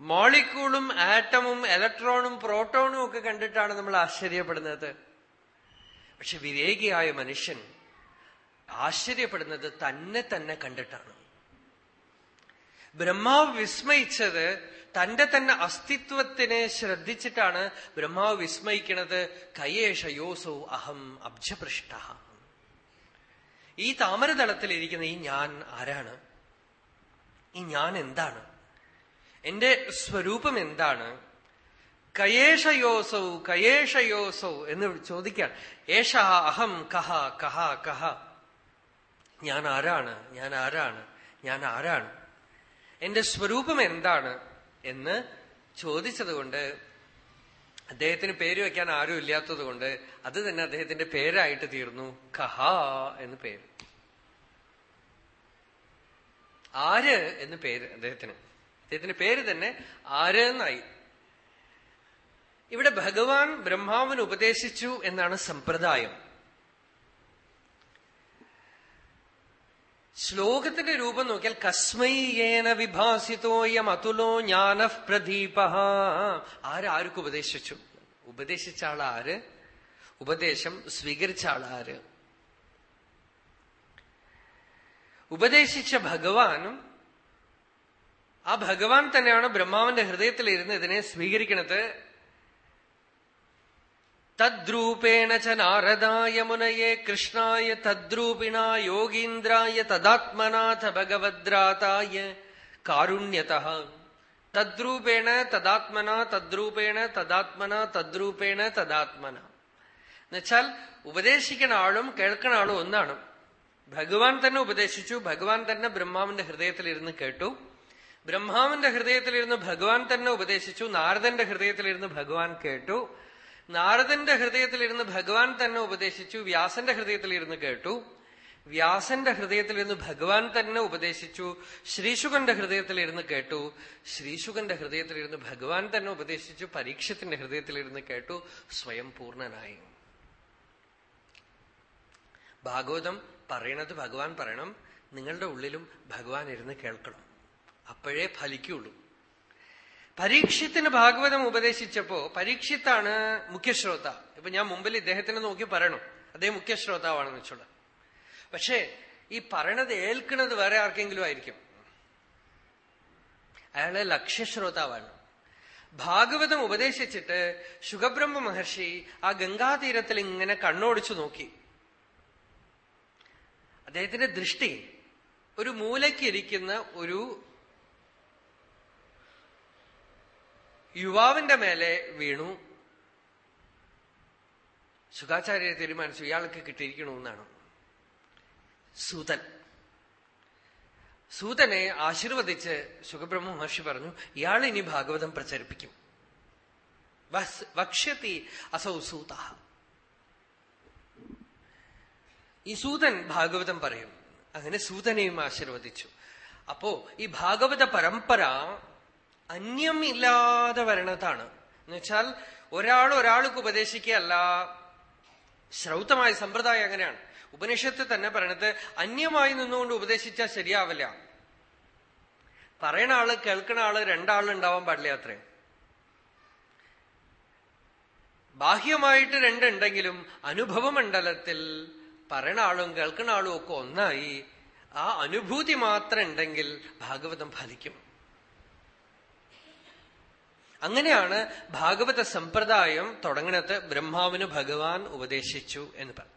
മോളിക്യൂളും ആറ്റമും ഇലക്ട്രോണും പ്രോട്ടോണും ഒക്കെ കണ്ടിട്ടാണ് നമ്മൾ ആശ്ചര്യപ്പെടുന്നത്. പക്ഷെ വിവേകിയായ മനുഷ്യൻ ആശ്ചര്യപ്പെടുന്നത് തന്നെ തന്നെ കണ്ടിട്ടാണ്. ബ്രഹ്മാവ് വിസ്മയിച്ചത് തന്റെ തന്നെ അസ്തിത്വത്തിനെ ശ്രദ്ധിച്ചിട്ടാണ് ബ്രഹ്മാവ് വിസ്മയിക്കുന്നത്. കയേഷ യോസോ അഹം അബ്ജപൃഷ്ട ഈ താമരതളത്തിൽ ഇരിക്കുന്ന ഈ ഞാൻ ആരാണ്? ഈ ഞാൻ എന്താണ്? എന്റെ സ്വരൂപം എന്താണ്? കയേഷയോസൗ കയേഷയോസൗ എന്ന് ചോദിക്കാൻ. ഏഷ അഹം കഹ കഹ കഹ. ഞാൻ ആരാണ്? ഞാൻ ആരാണ്? ഞാൻ ആരാണ്? എന്റെ സ്വരൂപം എന്താണ് എന്ന് ചോദിച്ചതുകൊണ്ട് അദ്ദേഹത്തിന് പേര് വെക്കാൻ ആരും ഇല്ലാത്തത് കൊണ്ട് അത് തന്നെ അദ്ദേഹത്തിന്റെ പേരായിട്ട് തീർന്നു. കഹ എന്ന് പേര്. ആര് എന്ന് പേര് അദ്ദേഹത്തിന്. അദ്ദേഹത്തിന്റെ പേര് തന്നെ ആര് എന്നായി. ഇവിടെ ഭഗവാൻ ബ്രഹ്മാവിന് ഉപദേശിച്ചു എന്നാണ് സമ്പ്രദായം. ശ്ലോകത്തിന്റെ രൂപം നോക്കിയാൽ കസ്മൈയേന വിഭാസിതോയം അതുലോ ജ്ഞാന പ്രദീപ. ആരാർക്ക് ഉപദേശിച്ചു? ഉപദേശിച്ച ആളാര്? ഉപദേശം സ്വീകരിച്ച ആളാര്? ഉപദേശിച്ച ഭഗവാനും ആ ഭഗവാൻ തന്നെയാണ് ബ്രഹ്മാവിന്റെ ഹൃദയത്തിലിരുന്ന് ഇതിനെ സ്വീകരിക്കണത് തദ്രൂപേണ ച നാരദായ മുനയെ കൃഷ്ണായ തദ്രൂപിണ യോഗീന്ദ്രായ തദാത്മനാഥ ഭഗവദ്രാതായ കാരുണ്യത. തദ്രൂപേണ തദാത്മന തദ്രൂപേണ തദാത്മന തദ്രൂപേണ തദാത്മന. എന്നുവെച്ചാൽ ഉപദേശിക്കണ ആളും കേൾക്കണ ആളും ഒന്നാണ്. ഭഗവാൻ തന്നെ ഉപദേശിച്ചു ഭഗവാൻ തന്നെ ബ്രഹ്മാവിന്റെ ഹൃദയത്തിലിരുന്ന് കേട്ടു. ബ്രഹ്മാവിന്റെ ഹൃദയത്തിലിരുന്ന് ഭഗവാൻ തന്നെ ഉപദേശിച്ചു നാരദന്റെ ഹൃദയത്തിലിരുന്ന് ഭഗവാൻ കേട്ടു. നാരദന്റെ ഹൃദയത്തിലിരുന്ന് ഭഗവാൻ തന്നെ ഉപദേശിച്ചു വ്യാസന്റെ ഹൃദയത്തിലിരുന്ന് കേട്ടു. വ്യാസന്റെ ഹൃദയത്തിലിരുന്ന് ഭഗവാൻ തന്നെ ഉപദേശിച്ചു ശ്രീശുഖന്റെ ഹൃദയത്തിലിരുന്ന് കേട്ടു. ശ്രീശുഖന്റെ ഹൃദയത്തിലിരുന്ന് ഭഗവാൻ തന്നെ ഉപദേശിച്ചു പരീക്ഷത്തിന്റെ ഹൃദയത്തിലിരുന്ന് കേട്ടു. സ്വയം പൂർണനായി. ഭാഗവതം പറയണത് ഭഗവാൻ പറയണം. നിങ്ങളുടെ ഉള്ളിലും ഭഗവാൻ ഇരുന്ന് കേൾക്കണം. അപ്പോഴേ ഫലിക്കുള്ളൂ. പരീക്ഷത്തിന് ഭാഗവതം ഉപദേശിച്ചപ്പോ പരീക്ഷിത്താണ് മുഖ്യശ്രോത. ഇപ്പൊ ഞാൻ മുമ്പിൽ ഇദ്ദേഹത്തിനെ നോക്കി പറയണം. അദ്ദേഹം മുഖ്യശ്രോതാവാണെന്ന് വെച്ചോളാം പക്ഷേ ഈ പറയണത് ഏൽക്കുന്നത് വേറെ ആർക്കെങ്കിലും ആയിരിക്കും. അയാൾ ലക്ഷ്യശ്രോതാവാണ്. ഭാഗവതം ഉപദേശിച്ചിട്ട് ശുഖബ്രഹ്മ മഹർഷി ആ ഗംഗാതീരത്തിൽ ഇങ്ങനെ കണ്ണോടിച്ചു നോക്കി. അദ്ദേഹത്തിന്റെ ദൃഷ്ടി ഒരു മൂലയ്ക്കിരിക്കുന്ന ഒരു യുവാവിന്റെ മേലെ വീണു. സുഖാചാര്യരെ തീരുമാനിച്ചു ഇയാൾക്ക് കിട്ടിയിരിക്കണമെന്നാണ് സൂതൻ. സൂതനെ ആശീർവദിച്ച് സുഖബ്രഹ്മ മഹർഷി പറഞ്ഞു ഇയാൾ ഇനി ഭാഗവതം പ്രചരിപ്പിക്കും. വക്ഷ്യത്തി അസൗ സൂത. ഈ സൂതൻ ഭാഗവതം പറയും. അങ്ങനെ സൂതനെയും ആശീർവദിച്ചു. അപ്പോ ഈ ഭാഗവത പരമ്പര അന്യം ഇല്ലാതെ വരണതാണ്. എന്നുവെച്ചാൽ ഒരാൾ ഒരാൾക്ക് ഉപദേശിക്കുകയല്ല. ശ്രൗതമായ സമ്പ്രദായം അങ്ങനെയാണ്. ഉപനിഷത്ത് തന്നെ പറയണത് അന്യമായി നിന്നുകൊണ്ട് ഉപദേശിച്ചാൽ ശരിയാവില്ല. പറയണ ആൾ കേൾക്കണ ആൾ രണ്ടാളുണ്ടാവാൻ പാടില്ല അത്രേ. ബാഹ്യമായിട്ട് രണ്ടുണ്ടെങ്കിലും അനുഭവമണ്ഡലത്തിൽ പറയണ ആളും കേൾക്കണ ആളും ഒക്കെ ഒന്നായി ആ അനുഭൂതി മാത്രം ഉണ്ടെങ്കിൽ ഭാഗവതം ഫലിക്കും. അങ്ങനെയാണ് ഭാഗവത സമ്പ്രദായം തുടങ്ങണത് ബ്രഹ്മാവിന് ഭഗവാൻ ഉപദേശിച്ചു എന്ന് പറഞ്ഞു